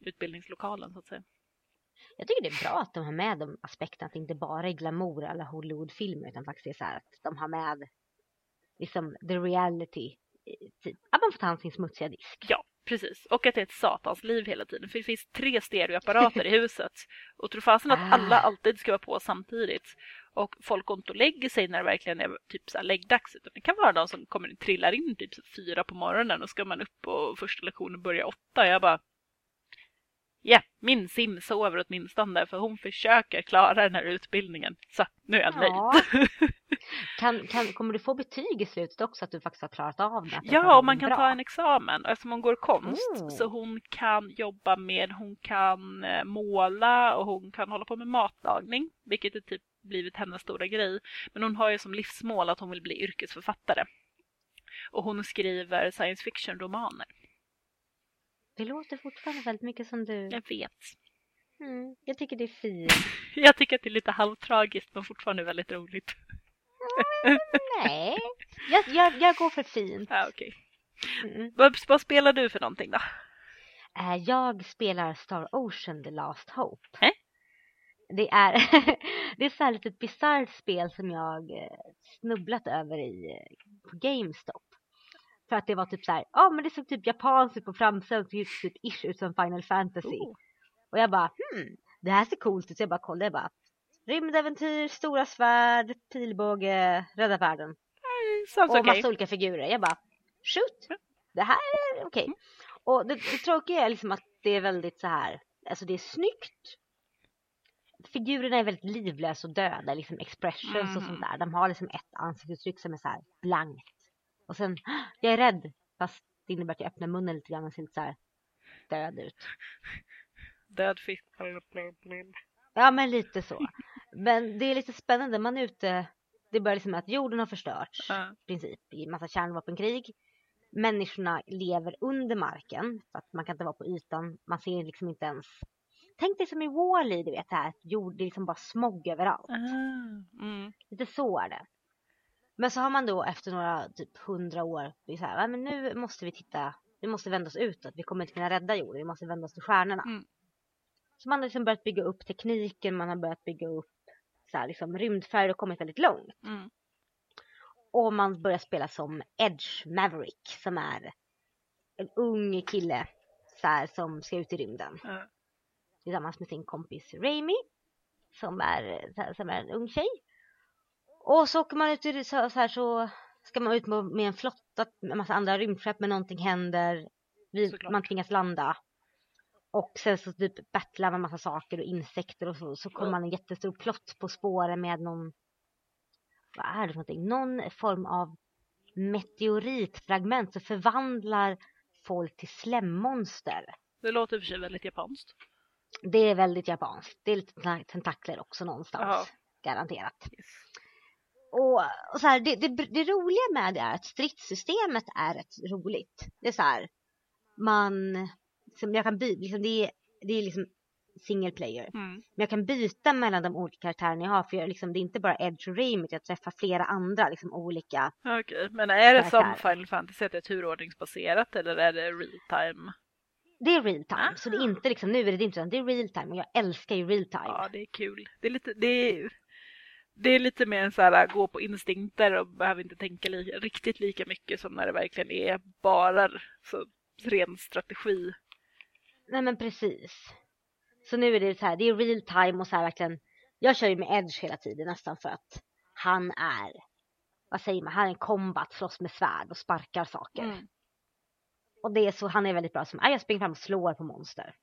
utbildningslokalen så att säga. Jag tycker det är bra att de har med de aspekterna att det inte bara är glamour alla Hollywoodfilmer utan faktiskt är så här att de har med liksom the reality. Typ. Att man får ta hand om sin smutsiga disk. Ja, precis. Och att det är ett satans liv hela tiden. För det finns tre stereoapparater i huset. Och tror fasen att Ah. alla alltid ska vara på samtidigt. Och folk går inte och lägger sig när det verkligen är typ så här läggdags. Utan det kan vara de som kommer trillar in typ fyra på morgonen och ska man upp och första lektionen börjar åtta. Jag bara Ja, min sim sover åtminstone för hon försöker klara den här utbildningen. Så nu är jag nöjd. Kan, kan, kommer du få betyg i slutet också att du faktiskt har klarat av det? Ja, och man kan bra? ta en examen. Eftersom hon går konst Oh. så hon kan jobba med, hon kan eh, måla och hon kan hålla på med matlagning, vilket är typ blivit hennes stora grej. Men hon har ju som livsmål att hon vill bli yrkesförfattare. Och hon skriver science fiction-romaner. Det låter fortfarande väldigt mycket som du. Jag vet. Mm, jag tycker det är fint. Jag tycker att det är lite halvtragiskt men fortfarande väldigt roligt. Nej, jag, jag, jag går för fint. Ja, okej. Mm. Vad, vad spelar du för någonting då? Eh, Jag spelar Star Ocean The Last Hope. Eh? Det är, det är så här lite ett bisarrt spel som jag eh, snubblat över i eh, på GameStop. För att det var typ så här, ja men det såg typ japanskt ut på framsidan, såg typ ish ut som Final Fantasy. Oh. Och jag bara, hmm, det här ser coolt ut. Så jag bara kollade, jag bara, rymdäventyr, stora svärd, pilbåge, rädda världen. Sounds och okej. massa olika figurer. Jag bara, shoot, det här är okej. Och det, det tråkiga är liksom att det är väldigt så här, alltså det är snyggt. Figurerna är väldigt livlösa och döda, liksom expressions och Mhm. sånt där. De har liksom ett ansiktsuttryck som är så här blankt. Och sen, jag är rädd, fast det innebär att jag öppnar munnen lite grann och ser lite så här död ut. Död fisk. Ja, men lite så. Men det är lite spännande. Man är ute, det börjar liksom med att jorden har förstörts Ja. i princip i massa kärnvapenkrig. Människorna lever under marken för att man kan inte vara på ytan. Man ser liksom inte ens. Tänk dig som i Wall-E, du vet det här. Jord, det är liksom bara smog överallt. Ah, mm. Lite så är det. Men så har man då efter några typ hundra år, så här, "Ja, men nu måste vi titta, vi måste vända oss utåt, vi kommer inte kunna rädda jorden, vi måste vända oss till stjärnorna. Mm. Så man har liksom börjat bygga upp tekniken, man har börjat bygga upp så här, liksom, rymdfärder och kommit väldigt långt. Mm. Och man börjar spela som Edge Maverick som är en ung kille så här, som ska ut i rymden Ja. tillsammans med sin kompis Rami som är, så här, som är en ung tjej. Och så åker man ut i, så, så här så ska man ut med, en flotta med en massa andra rymdskepp men någonting händer. Vi, man tvingas landa. Och sen så typ battlar man massa saker och insekter och så, så kommer man en jättestor plott på spåren med någon vad är det för någonting? Någon form av meteoritfragment som förvandlar folk till slemmonster. Det låter för sig väldigt japanskt. Det är väldigt japanskt. Det är lite tentakler också någonstans. Jaha. Garanterat. Yes. Och, och så här, det, det, det roliga med det är att stridssystemet är rätt roligt. Det är så här, man, som jag kan byta, liksom det, är, det är liksom single player. Mm. Men jag kan byta mellan de olika karaktärerna jag har för jag, liksom, det är inte bara Edge och Raymond, jag träffar flera andra liksom olika. Okej, men är det som Karaktär. Final Fantasy att det är turordningsbaserat eller är det real time? Det är real time, Ah. så det är inte liksom, nu är det inte utan det är real time och jag älskar ju real time. Ja, det är kul. Det är lite, det är, det är lite mer en så här gå på instinkter och behöver inte tänka li, riktigt lika mycket som när det verkligen är bara så ren strategi. Nej men precis. Så nu är det så här, det är real time och så här verkligen jag kör ju med Edge hela tiden nästan för att han är, vad säger man, han är en combat, slåss med svärd och sparkar saker. Mm. Och det är så, han är väldigt bra som, jag springer fram och slår på monster.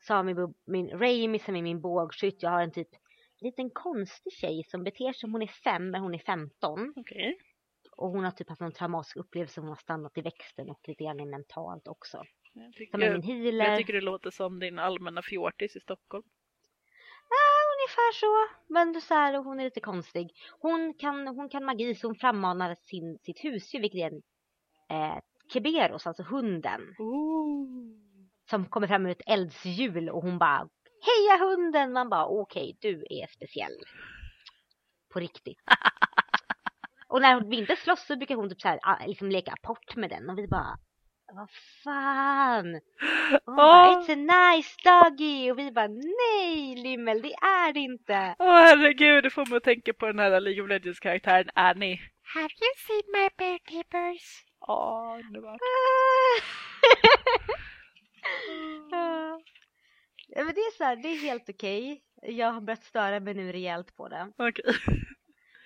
Så har min, min Raimi som är min bågskytt, jag har en typ liten konstig tjej som beter sig som hon är fem men hon är 15. Okej. Och hon har typ haft någon traumatisk upplevelse, hon har stannat i växten och lite grann mentalt också. Jag, Som tycker, är min healer. jag tycker det låter som din allmänna fjortis i Stockholm. Ungefär så. Men så här, hon är lite konstig. Hon kan, hon kan magi så hon frammanar sin, sitt husdjur vilket är en eh, Keberos, alltså hunden. Ooh. Som kommer fram ur ett eldshjul och hon bara Heja hunden! Man bara okej, du är speciell. På riktigt. och när vi inte slåss så brukar hon typ så här, ah, liksom leka apport med den och vi bara vad fan? Hon bara, Åh. It's a nice doggy! Och vi bara nej Limmel, det är det inte. Åh herregud, det får mig att tänka på den här League of Legends-karaktären Annie. Have you seen my bear clippers? Åh, underbart. ja, men det är så här, det är helt okej. Jag har börjat störa mig nu rejält på det. Okej.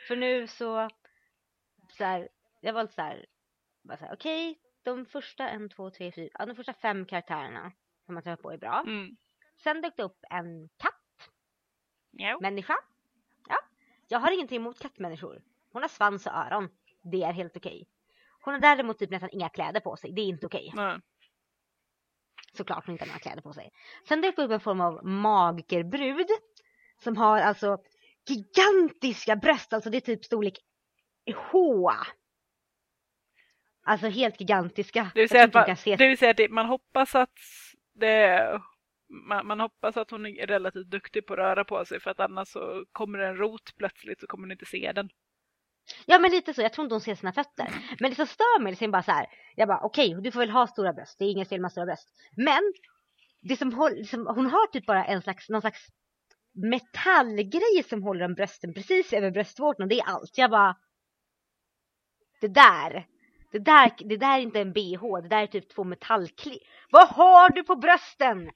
För nu så, så här, jag var lite så här, bara så här, okej, de första en, två, tre, fyra, ja, de första fem karaktärerna som man träffar på är bra. Mm. Sen dök det upp en katt, Ja. människa. Ja, jag har ingenting emot kattmänniskor. Hon har svans och öron. Det är helt okej. Hon har däremot typ nästan inga kläder på sig. Det är inte okej. Nej. Såklart hon inte har några kläder på sig. Sen dök det upp en form av magikerbrud. Som har alltså gigantiska bröst. Alltså det är typ storlek H. Alltså helt gigantiska. Det vill säga att man, det vill säga att det, man hoppas att det man, man hoppas att hon är relativt duktig på att röra på sig för att annars så kommer det en rot plötsligt så kommer hon inte se den. Ja men lite så, jag tror inte hon ser sina fötter. Men det som stör mig är bara så här. Jag bara okej, du får väl ha stora bröst. Det är inget fel med stora bröst. Men det som, håll, som hon har typ bara en slags, någon slags metallgrej som håller om brösten precis över bröstvårtan och det är allt. Jag bara det där, det där, det där är inte en bh, det där är typ två metallklipp. Vad har du på brösten?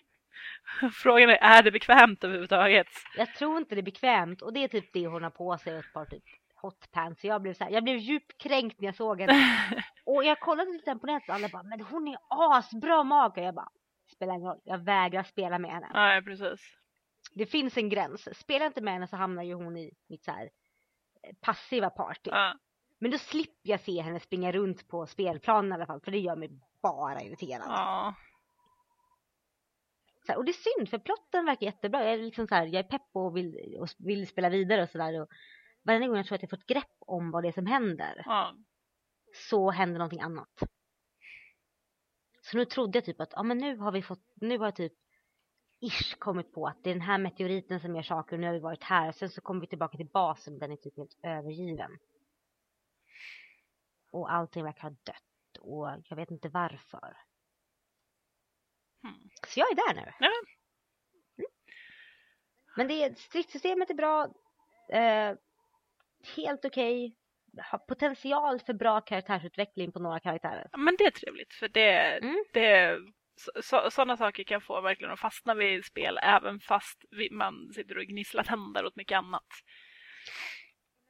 Frågan är, är det bekvämt överhuvudtaget? Jag tror inte det är bekvämt och det är typ det hon har på sig och ett par typ hotpants. Jag blev så här, jag blev djupt kränkt när jag såg henne. Och jag kollade lite på nätet och alla bara, men hon är asbra mage. Jag bara, spelar ingen roll, jag vägrar spela med henne. Nej, precis. Det finns en gräns. Spelar inte med henne så hamnar ju hon i mitt så här eh, passiva party. Ja. Men då slipper jag se henne springa runt på spelplanen i alla fall, för det gör mig bara irriterad. Ja. Här, och det är synd, för plotten verkar jättebra. Jag är liksom så här, jag är pepp och vill, och vill spela vidare och sådär. Varje gång jag tror att jag får ett grepp om vad det är som händer, ja. så händer någonting annat. Så nu trodde jag typ att, ja men nu har vi fått, nu har jag typ ish kommit på att det är den här meteoriten som gör saker och nu har vi varit här. Sen så kommer vi tillbaka till basen, den är typ helt övergiven. Och allting verkar ha dött och jag vet inte varför. Hmm. Så jag är där nu. Mm. Men det är, stridssystemet är bra. Eh, helt okej. Har potential för bra karaktärsutveckling på några karaktärer. Men det är trevligt för det, Mm. det så, så, sådana saker kan få verkligen att fastna vid spel även fast vi, man sitter och gnisslar tänder åt mycket annat.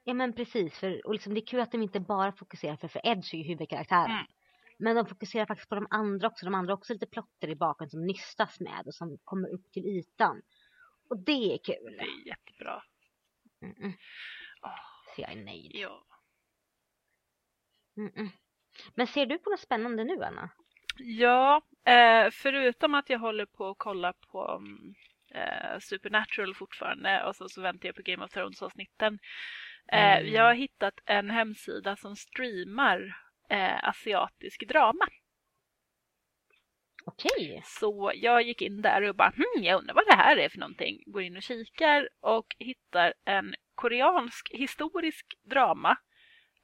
Ja men precis, för och liksom, det är kul att de inte bara fokuserar, för, för Edge är ju huvudkaraktären. Mm. Men de fokuserar faktiskt på de andra också. De andra har också lite plotter i bakgrunden som nystas med och som kommer upp till ytan. Och det är kul. Det är jättebra. Mm -mm. Åh, Så jag är nöjd. ja. Mm. Men ser du på något spännande nu Anna? Ja, eh, förutom att jag håller på att kolla på mm, eh, Supernatural fortfarande och så, så väntar jag på Game of Thrones-avsnitten. Eh, Mm. Jag har hittat en hemsida som streamar eh, asiatisk drama. Okej. Så jag gick in där och bara, hm, jag undrar vad det här är för någonting. Går in och kikar och hittar en koreansk historisk drama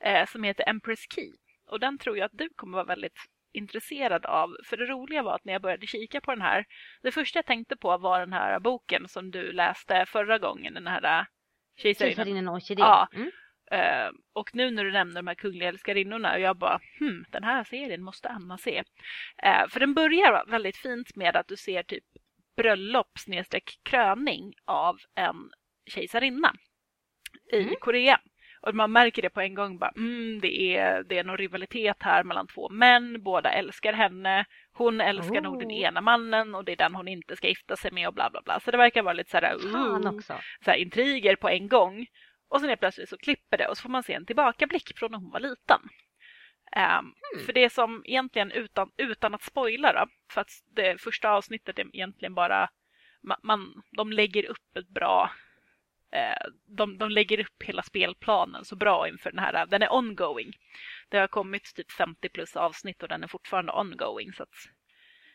eh, som heter Empress Key. Och den tror jag att du kommer vara väldigt intresserad av. För det roliga var att när jag började kika på den här, det första jag tänkte på var den här boken som du läste förra gången, den här Kejsarinnan. Och orkidén. Ja. Mm. Eh, och nu när du nämner de här kungliga älskarinnorna och jag bara, hmm, den här serien måste Anna se. Eh, för den börjar väldigt fint med att du ser typ bröllop kröning av en kejsarinna i Mm. Korea. Och man märker det på en gång, bara, mm, det, är, det är någon rivalitet här mellan två män, båda älskar henne, hon älskar nog den Oh. ena mannen och det är den hon inte ska gifta sig med och bla bla bla. Så det verkar vara lite såhär, Fan uh, så här, intriger på en gång. Och sen helt plötsligt så klipper det och så får man se en tillbakablick från när hon var liten. Ehm, För det som egentligen utan, utan att spoila då, för att det första avsnittet är egentligen bara man, de lägger upp ett bra de, de lägger upp hela spelplanen så bra inför den här. Den är ongoing. Det har kommit typ 50 plus avsnitt och den är fortfarande ongoing. Så att,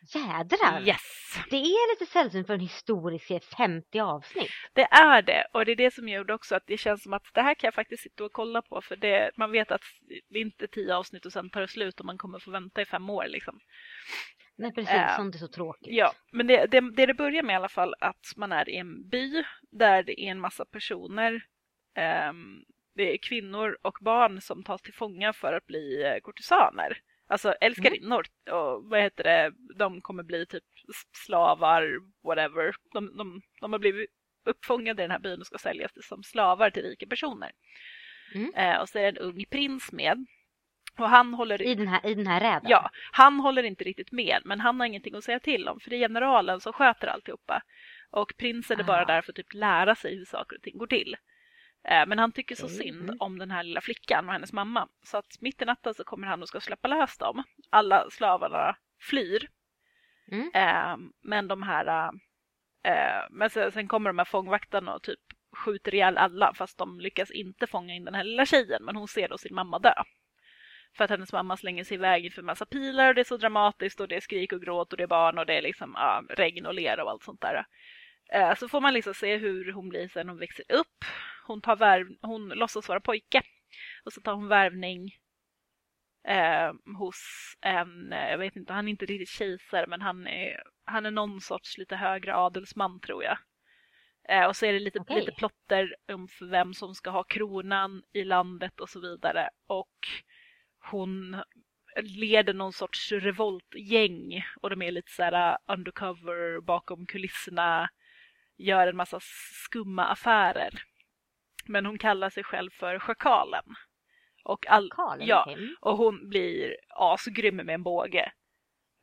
Jädrar! yes! Det är lite sällsynt för en historisk serie, 50 avsnitt. Det är det och det är det som gjorde också att det känns som att det här kan jag faktiskt sitta och kolla på för det, man vet att det är inte tio avsnitt och sen tar det slut och man kommer få vänta i fem år liksom. Nej precis, Äh, sånt är så tråkigt. Ja, men det, det, det det börjar med i alla fall att man är i en by där det är en massa personer. ehm, det är kvinnor och barn som tas till fånga för att bli eh, kurtisaner. Alltså älskarinnor. Och vad heter det? De kommer bli typ slavar, whatever. De, de, de har blivit uppfångade i den här byn och ska säljas som slavar till rika personer. Mm. Eh, och så är det en ung prins med. Och han håller I den här, i den här räden? Ja, han håller inte riktigt med, men han har ingenting att säga till om för det är generalen som sköter alltihopa. Och prinsen är bara Ah. där för att typ lära sig hur saker och ting går till. Eh, Men han tycker så Okej, synd mm. om den här lilla flickan och hennes mamma. Så att mitt i natten så kommer han och ska släppa lös dem. Alla slavarna flyr. Mm. Eh, Men de här... eh, Men sen, sen kommer de här fångvaktarna och typ skjuter ihjäl alla fast de lyckas inte fånga in den här lilla tjejen men hon ser då sin mamma dö. För att hennes mamma slänger sig iväg inför massa pilar och det är så dramatiskt och det är skrik och gråt och det är barn och det är liksom ja, regn och lera och allt sånt där. Eh, Så får man liksom se hur hon blir sen hon växer upp. Hon, tar värv, hon låtsas vara pojke och så tar hon värvning eh, hos en, jag vet inte, han är inte riktigt kejsare men han är, han är någon sorts lite högre adelsman tror jag. Eh, och så är det lite, Okej. lite plotter om för vem som ska ha kronan i landet och så vidare. Och hon leder någon sorts revoltgäng och de är lite så här uh, undercover bakom kulisserna, gör en massa skumma affärer. Men hon kallar sig själv för Schakalen. Och, all, Karlen, ja, och hon blir asgrym med en båge.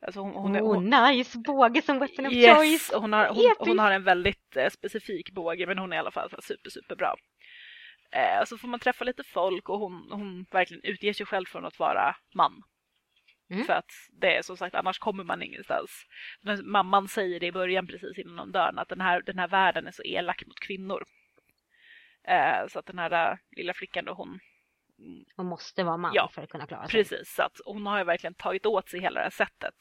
Alltså hon, hon, är- oh, hon, nice! Båge som weapon of yes, choice! hon, har, hon, hon har en väldigt eh, specifik båge men hon är i alla fall super, super bra. Eh, så får man träffa lite folk och hon, hon verkligen utger sig själv från att vara man. Mm. För att det är som sagt, annars kommer man ingenstans. Men mamman säger det i början precis innan hon dör, att den här, den här världen är så elak mot kvinnor. Eh, så att den här eh, lilla flickan då, hon Hon måste vara man Ja, för att kunna klara sig. Precis, så att hon har ju verkligen tagit åt sig hela det här sättet.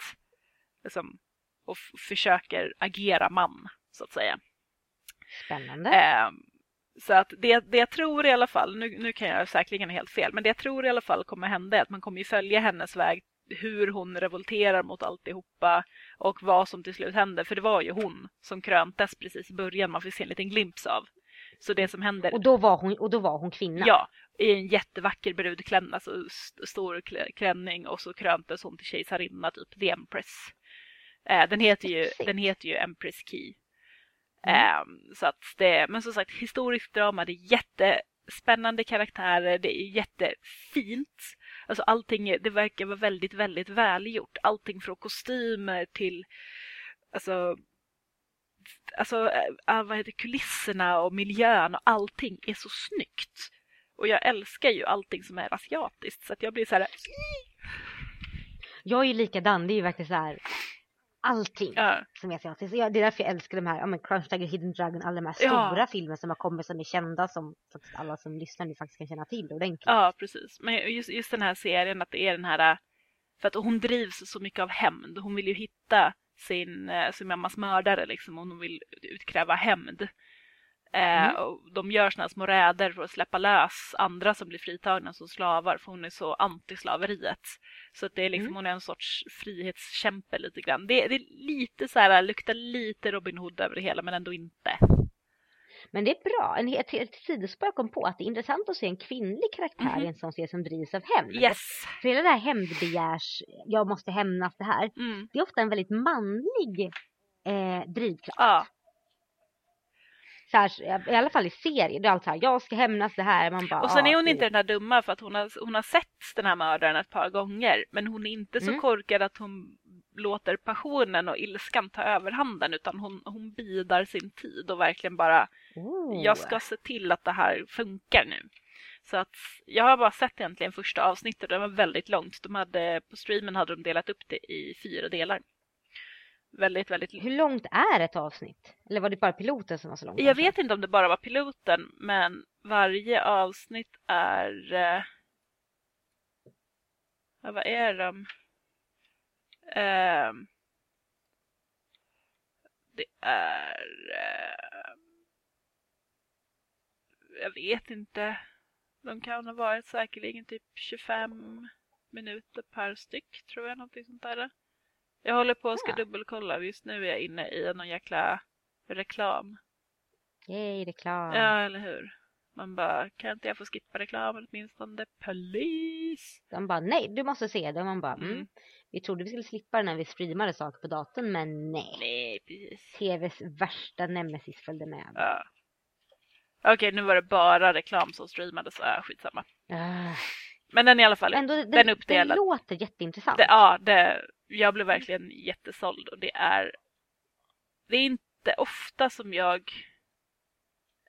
Liksom, och försöker agera man, så att säga. Spännande. Eh, så att det, det jag tror i alla fall, nu, nu kan jag säkerligen helt fel, men det jag tror i alla fall kommer hända är att man kommer ju följa hennes väg, hur hon revolterar mot alltihopa och vad som till slut händer. För det var ju hon som kröntes precis i början, man fick se en liten glimt av. Så det som händer Och, då var hon, och då var hon kvinna? Ja, i en jättevacker brudklänning, alltså st- stor klä- klänning och så kröntes hon till kejsarinna, typ The Empress. Eh, den, heter ju, den heter ju Empress Key. Mm. Eh, så att det, men som sagt, historiskt drama, det är jättespännande karaktärer, det är jättefint. Alltså allting, det verkar vara väldigt, väldigt välgjort. Allting från kostymer till, alltså alltså, äh, vad heter kulisserna och miljön och allting är så snyggt. Och jag älskar ju allting som är asiatiskt så att jag blir så här, Jag är ju likadan, det är ju verkligen så här allting ja, som är asiatiskt. Så jag- Det är därför jag älskar de här, ja men Crunch Tiger, Hidden Dragon, alla de här Ja. stora filmerna som har kommit som är kända som faktiskt alla som lyssnar nu faktiskt kan känna till ordentligt. ja, precis. Men just, just den här serien att det är den här, äh, för att hon drivs så mycket av hämnd. Hon vill ju hitta sin, äh, sin mammas mördare liksom och hon vill utkräva hämnd. Eh, Mm. och de gör såna små räder för att släppa lös andra som blir fritagna som slavar för hon är så anti-slaveriet. Så att det är liksom, Mm. hon är en sorts frihetskämpe lite grann. Det, det är lite så här, luktar lite Robin Hood över det hela men ändå inte. Men det är bra, en, ett, ett sidospår kom på att det är intressant att se en kvinnlig karaktär Mhm. i en sån serie som drivs av hämnd. Yes! För hela det här hämndbegärs, jag måste hämnas det här, Mm. det är ofta en väldigt manlig eh, drivkraft. Ja. Så här, I alla fall i serier, det är alltid så här, jag ska hämnas det här. Man bara, och sen är ah, hon det- inte den här dumma för att hon har, hon har sett den här mördaren ett par gånger. Men hon är inte så Mm. korkad att hon låter passionen och ilskan ta överhanden utan hon, hon bidar sin tid och verkligen bara Oh. jag ska se till att det här funkar nu. Så att jag har bara sett egentligen första avsnittet, det var väldigt långt. De hade, på streamen hade de delat upp det i fyra delar. Väldigt, väldigt Hur långt är ett avsnitt? Eller var det bara piloten som var så lång? Jag vet inte om det bara var piloten, men varje avsnitt är... Eh, ja, vad är de? Ehm, det är... Eh, jag vet inte. De kan ha varit säkerligen typ 25 minuter per styck, tror jag. Någonting sånt där. Jag håller på att ska Ja. dubbelkolla. Just nu är jag inne i någon jäkla reklam. Yay, reklam. Ja, eller hur? Man bara, kan inte jag få skippa reklamen åtminstone? Polis! De bara, nej, du måste se det. Man bara, mm. Mm. Vi trodde vi skulle slippa det när vi streamade saker på datorn, men nej. Nej, precis. TVs värsta nemesis följde med. Ja. Okej, nu var det bara reklam som streamades. Ja, skitsamma. Ah. Men den i alla fall. Ändå, den, den den, uppdelad. låter jätteintressant. Det, ja, det, jag blev verkligen jättesåld och det är... Det är inte ofta som jag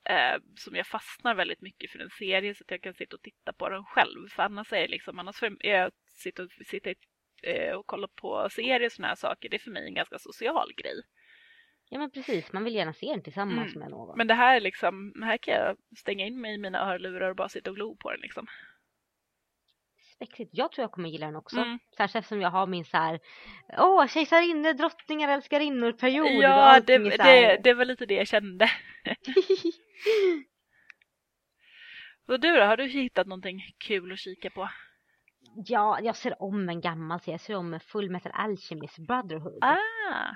eh, som jag fastnar väldigt mycket för en serie så att jag kan sitta och titta på den själv. För annars är liksom, annars för, jag sitter och, sitter, eh, och kollar på serier och såna här saker. Det är för mig en ganska social grej. Ja men precis, man vill gärna se den tillsammans Mm. med någon. Men det här är liksom, här kan jag stänga in mig i mina hörlurar och bara sitta och glo på den liksom. Spexigt. Jag tror jag kommer gilla den också. Mm. Särskilt eftersom jag har min så här, åh kejsarinnor, drottningar, älskarinnor period. Ja, det, det, det var lite det jag kände. Och du då, har du hittat någonting kul att kika på? ja, jag ser om en gammal serie. Jag ser om Full Metal Alchemist Brotherhood. Ah,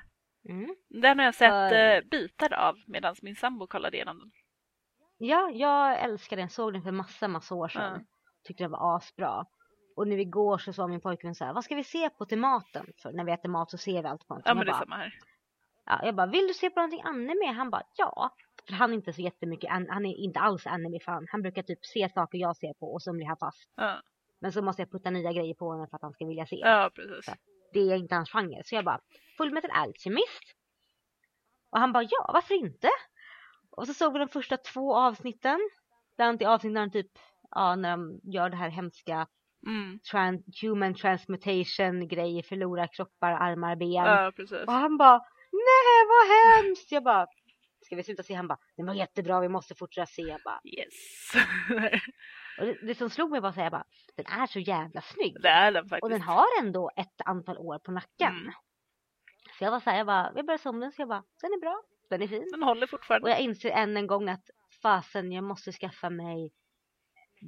Mm. den har jag sett För- eh, bitar av medan min sambo kollade igenom den. Ja, jag älskar den. Såg den för massa, massa år sedan. Ja. Tyckte den var asbra. Och nu igår så sa min pojkvän så här, vad ska vi se på till maten? För när vi äter mat så ser vi allt på något. Ja, men det är samma här. Ja, jag bara, vill du se på någonting anime? Han bara, ja. För han är inte så jättemycket, an- han är inte alls anime-fan. Han brukar typ se saker jag ser på och så blir han fast. Ja, Men så måste jag putta nya grejer på honom för att han ska vilja se. ja precis. Det är inte hans genre. Så jag bara, Full Metal Alchemist? Och han bara, ja, varför inte? Och så såg vi de första två avsnitten. Bland annat i avsnitt när de typ, ja, när de gör det här hemska Mm. tran- human transmutation grejer, förlorar kroppar, armar, ben. Ja, precis. Och han bara, nej vad hemskt! Jag bara, ska vi sluta se? Han bara, den var jättebra, vi måste fortsätta se. Jag bara, Yes. och det, det som slog mig var att bara, den är så jävla snygg. det är den faktiskt. Och den har ändå ett antal år på nacken. Mm. Så jag var såhär, jag bara, jag började se om den så jag bara, den är bra, den är fin. Den håller Och fortfarande. jag inser än en gång att fasen, jag måste skaffa mig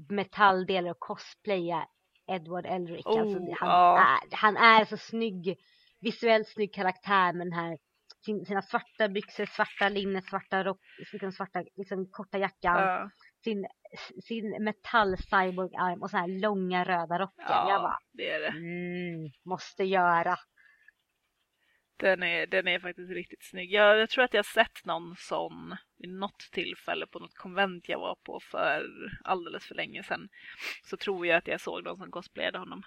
metalldelar och cosplaya Edward Elric. Oh, alltså, han, ja. är, han är så snygg, visuellt snygg karaktär med den här sin, sina svarta byxor, svarta linne, svarta rock, liksom svarta liksom, korta jackan, Ja, sin, sin metall cyborg-arm och så här långa röda rocken. Jag ja bara, det är det. mm, måste göra. Den är, den är faktiskt riktigt snygg. Jag, jag tror att jag har sett någon sån vid något tillfälle på något konvent jag var på för alldeles för länge sedan. Så tror jag att jag såg någon som cosplayade honom.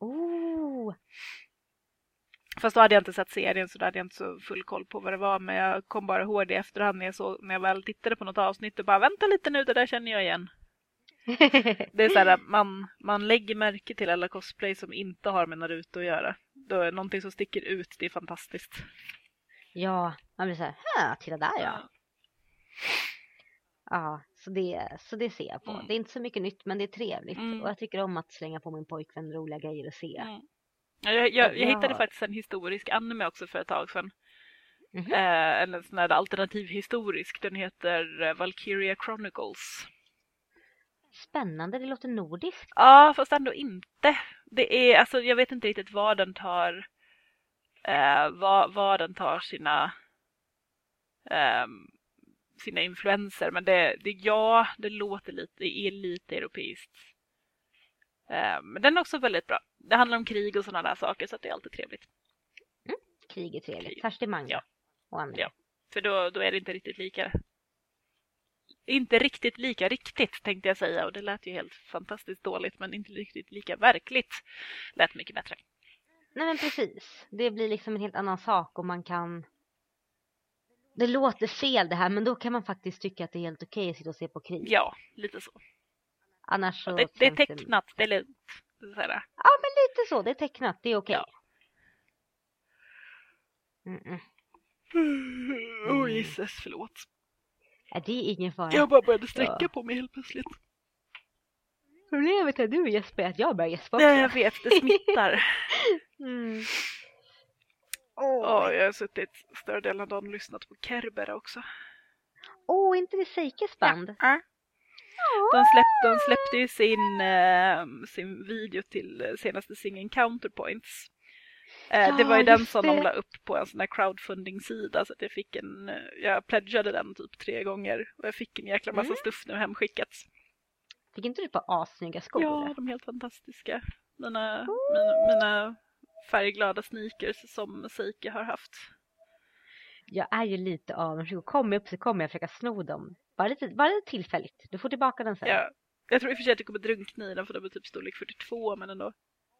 Oh, Fast då hade jag inte sett serien så då hade jag inte så full koll på vad det var. Men jag kom bara ihåg det efterhand när jag, såg, när jag väl tittade på något avsnitt och bara vänta lite nu, det där känner jag igen. Det är så här att man, man lägger märke till alla cosplay som inte har med Naruto att göra. Då är någonting som sticker ut, det är fantastiskt. ja, man blir så här, "Hä, titta där ja. Ja. Så det, så det ser jag på. Mm. Det är inte så mycket nytt men det är trevligt. Mm. Och jag tycker om att slänga på min pojkvän roliga grejer att se. Mm. Ja, Jag, jag, jag Ja. hittade faktiskt en historisk anime också för ett tag sedan. Mhm. Eh, en sån här alternativ historisk. Den heter eh, Valkyria Chronicles. Spännande, det låter nordiskt. Ja, fast ändå inte. Det är, alltså jag vet inte riktigt var den tar eh, var, var den tar sina ehm, sina influenser. Men det, det, ja, det låter lite, det är lite europeiskt. Eh, men den är också väldigt bra. Det handlar om krig och sådana där saker så att det är alltid trevligt. Krig är trevligt. Särskilt i manga. Ja. Och anime. Ja. För då, då är det inte riktigt lika inte riktigt lika riktigt tänkte jag säga och det lät ju helt fantastiskt dåligt men inte riktigt lika verkligt. Lät mycket bättre. Nej men precis. Det blir liksom en helt annan sak och man kan det låter fel det här men då kan man faktiskt tycka att det är helt okej att sitta och se på krig. Ja, lite så. Annars så Det, det är tecknat, det är lugnt. Så här. Ja men lite så, det är tecknat, det är okej. Ja. Mm-mm. Åh oh, gisses, förlåt. Är det ingen fara? Jag bara började sträcka Ja. på mig helt plötsligt. Problemet är du Jesper att jag börjar gäspa. Ja, jag vet, det smittar. Mm. Ja, jag har suttit större delen av dagen och lyssnat på Kerbera också. Åh, inte det Seikes band? Ja. De, släppte, de släppte ju sin, eh, sin video till eh, senaste singeln Counterpoints. Eh, det Ja, var ju den som de la upp på en sån här crowdfunding-sida så att jag fick en, eh, jag pledgade den typ tre gånger och jag fick en jäkla massa Mm. stuff nu hemskickat. Fick inte du på assnygga skor? Ja, de är helt fantastiska. Mina, mina, mina färgglada sneakers som Seike har haft. Jag är ju lite avundsjuk. Kommer jag upp så kommer jag försöka sno dem. Bara lite, bara lite tillfälligt. Du får tillbaka den sen. Jag, jag tror i och för sig att jag kommer drunkna i den för de är typ storlek 42 men ändå.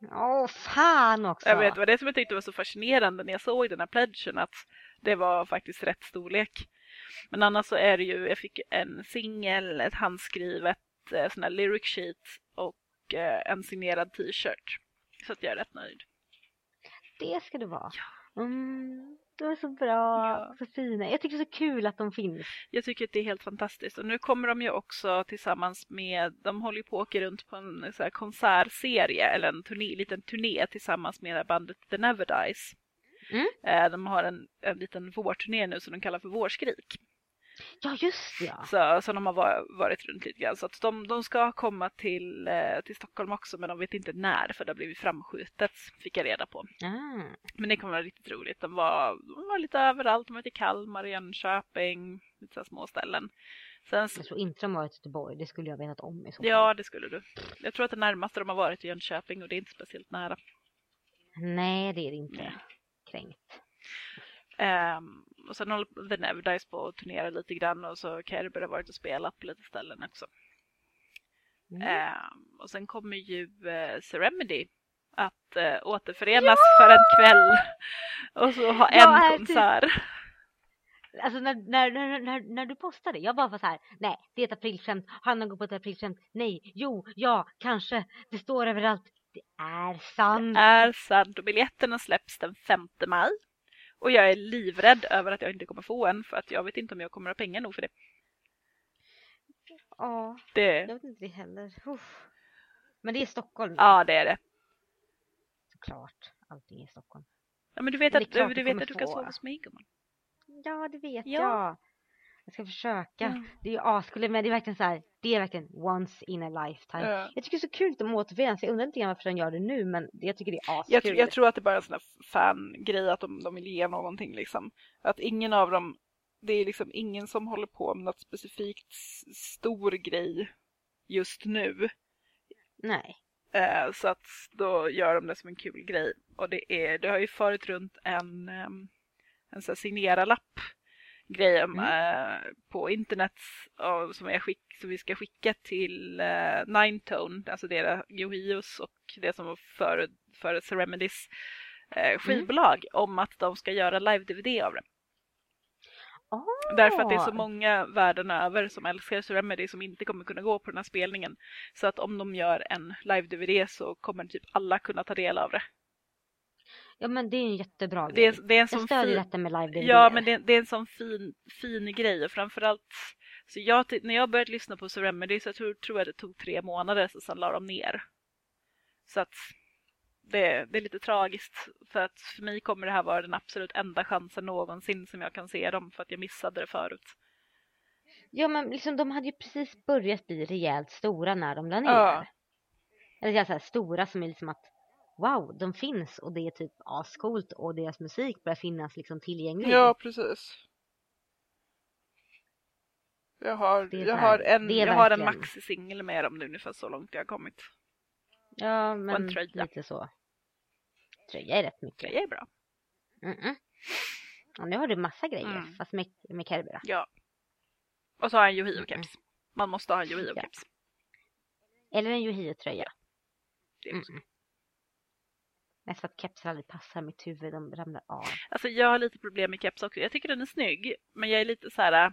Åh, fan också! Jag vet, det var det som jag tyckte var så fascinerande när jag såg den här pledgen att det var faktiskt rätt storlek. Men annars så är det ju, jag fick en singel, ett handskrivet eh, sån här lyric sheet och eh, en signerad t-shirt. Så att jag är rätt nöjd. Det ska du vara. Ja. Mm, de är så bra, Ja. så fina. Jag tycker det är så kul att de finns. Jag tycker att det är helt fantastiskt och nu kommer de ju också tillsammans med, de håller ju på att åka runt på en så här konsertserie eller en turné, liten turné tillsammans med bandet The Never Dies. Mm. Eh, De har en, en liten vårturné nu som de kallar för Vårskrik. Ja, just ja. Så, så de har va- varit runt lite grann. Så att de, de ska komma till, eh, till Stockholm också men de vet inte när för det har blivit framskjutet fick jag reda på. Ah. Men det kommer vara riktigt roligt. De var, de var lite överallt. De var i Kalmar, Jönköping, lite så små ställen. Sen, så- Jag tror inte de varit i Göteborg. Det skulle jag vetat om i så fall. ja, det skulle du. Jag tror att det närmaste de har varit i Jönköping och det är inte speciellt nära. Nej, det är det inte. Nej. Kränkt. Ehm, och sen håller The Never Dies på att turnera lite grann och så Kerber har varit och spelat på lite ställen också. Mm. Ehm, och sen kommer ju eh, Ceremedy att eh, återförenas för en kväll och så ha Jag en typ- konsert. Alltså när, när, när, när, när du postade, jag bara var så här, nej, det är ett aprilskämt, han har gått på ett aprilskämt, nej, jo, ja, kanske, det står överallt. Det är sant. är sant och biljetterna släpps den 5 maj. Och jag är livrädd över att jag inte kommer få en för att jag vet inte om jag kommer ha pengar nog för det. Ja, det jag vet inte det heller. Uff. Men det är Stockholm, ja, det är det. såklart. Allting är Stockholm. Ja, men du vet Men att, du, vet att du kan sova hos mig gumman. Ja, det vet Ja. jag. Jag ska försöka. Ja. Det är ju askul, men det är verkligen så här, det är verkligen once in a lifetime. Ja. Jag tycker det är så kul att de återförenas. Jag undrar grann varför de gör det nu, men jag tycker det är askul. Jag, jag tror att det bara är en sån här fan-grej att de, de vill ge någonting liksom. Att ingen av dem, det är liksom ingen som håller på med något specifikt stor grej just nu. Nej. Eh, så att då gör de det som en kul grej. Och det, är, det har ju farit runt en, ehm, en sån här signera-lapp grej om, eh, på internet och, som, jag skick, som vi ska skicka till eh, Ninetone, alltså deras Yohios och det som var före, före Ceremedis eh, skivbolag om att de ska göra live-DVD av det. Oh, Därför att det är så många världen över som älskar Ceremedy som inte kommer kunna gå på den här spelningen. Så att om de gör en live-DVD så kommer typ alla kunna ta del av det. Ja, men det är en jättebra Det grej. är, det är en Jag stödjer fin... detta med live DVD. Ja, men det, det är en sån fin, fin grej och framförallt så jag, när jag började lyssna på Ceremedy så jag tror, tror jag det tog tre månader så sen la de ner. Så att det, det är lite tragiskt för att för mig kommer det här vara den absolut enda chansen någonsin som jag kan se dem för att jag missade det förut. Ja, men liksom, de hade ju precis börjat bli rejält stora när de la ner. Ja. Eller jag säga stora som är liksom att wow, de finns och det är typ ascoolt och deras musik börjar finnas liksom tillgänglig. Ja, precis. Jag har, jag har en, jag har en maxi-singel med dem nu ungefär så långt jag har kommit. ja men tröja. lite så. Tröja är rätt mycket. Det är bra. Mm -mm. Ja, nu har du massa grejer, Mm. fast med, med Kerbera. Ja. Och så har jag en Yohio-keps. Man måste ha en Yohio-keps. Eller en Yohio-tröja. Det är också- Mm. Mest för att kepsar aldrig passar mitt huvud, de ramlar av. Alltså jag har lite problem med keps också. Jag tycker den är snygg, men jag är lite så här.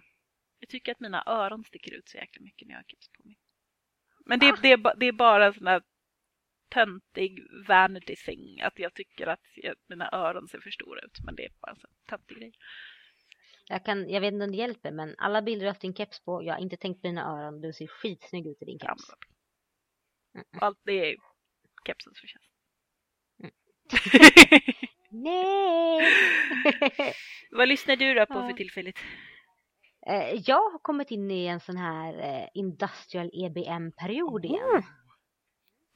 Jag tycker att mina öron sticker ut så jäkla mycket när jag har keps på mig. Men det, Va? det, är, det är bara en sån här töntig vanity thing. Att jag tycker att mina öron ser för stora ut. Men det är bara en sån töntig grej. Jag, kan, jag vet inte om det hjälper, men alla bilder du har haft din keps på, jag har inte tänkt på dina öron, du ser skitsnygg ut i din Ja, keps. men vad- Mm. Allt det är kepsens förtjänst. Mm. Nej! Vad lyssnar du då på för tillfället? Eh, jag har kommit in i en sån här eh, industrial EBM-period igen.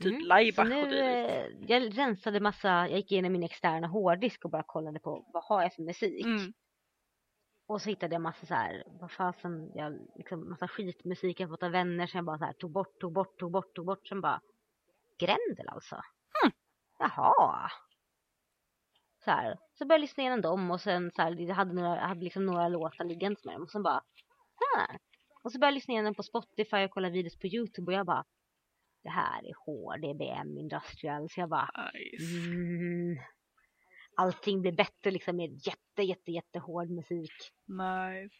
Typ Mm. Laibach Så nu, eh, jag rensade massa, jag gick igenom min externa hårddisk och bara kollade på vad har jag för musik. Mm. Och så hittade jag massa så här, vad fasen, jag liksom massa skitmusik jag fått av vänner som jag bara så här tog bort, tog bort, tog bort, tog bort. Sen bara, Grendel alltså? Jaha. Så här, så började jag lyssna igenom dem och sen så här, jag hade några, jag hade liksom några låtar liggandes med dem och sen bara, här. Och så började jag lyssna igenom på Spotify och kolla videos på YouTube och jag bara, det här är hård EBM industrial. Så jag bara, Nice. mm, allting blir bättre liksom med jätte, jätte, jättehård musik. Nice.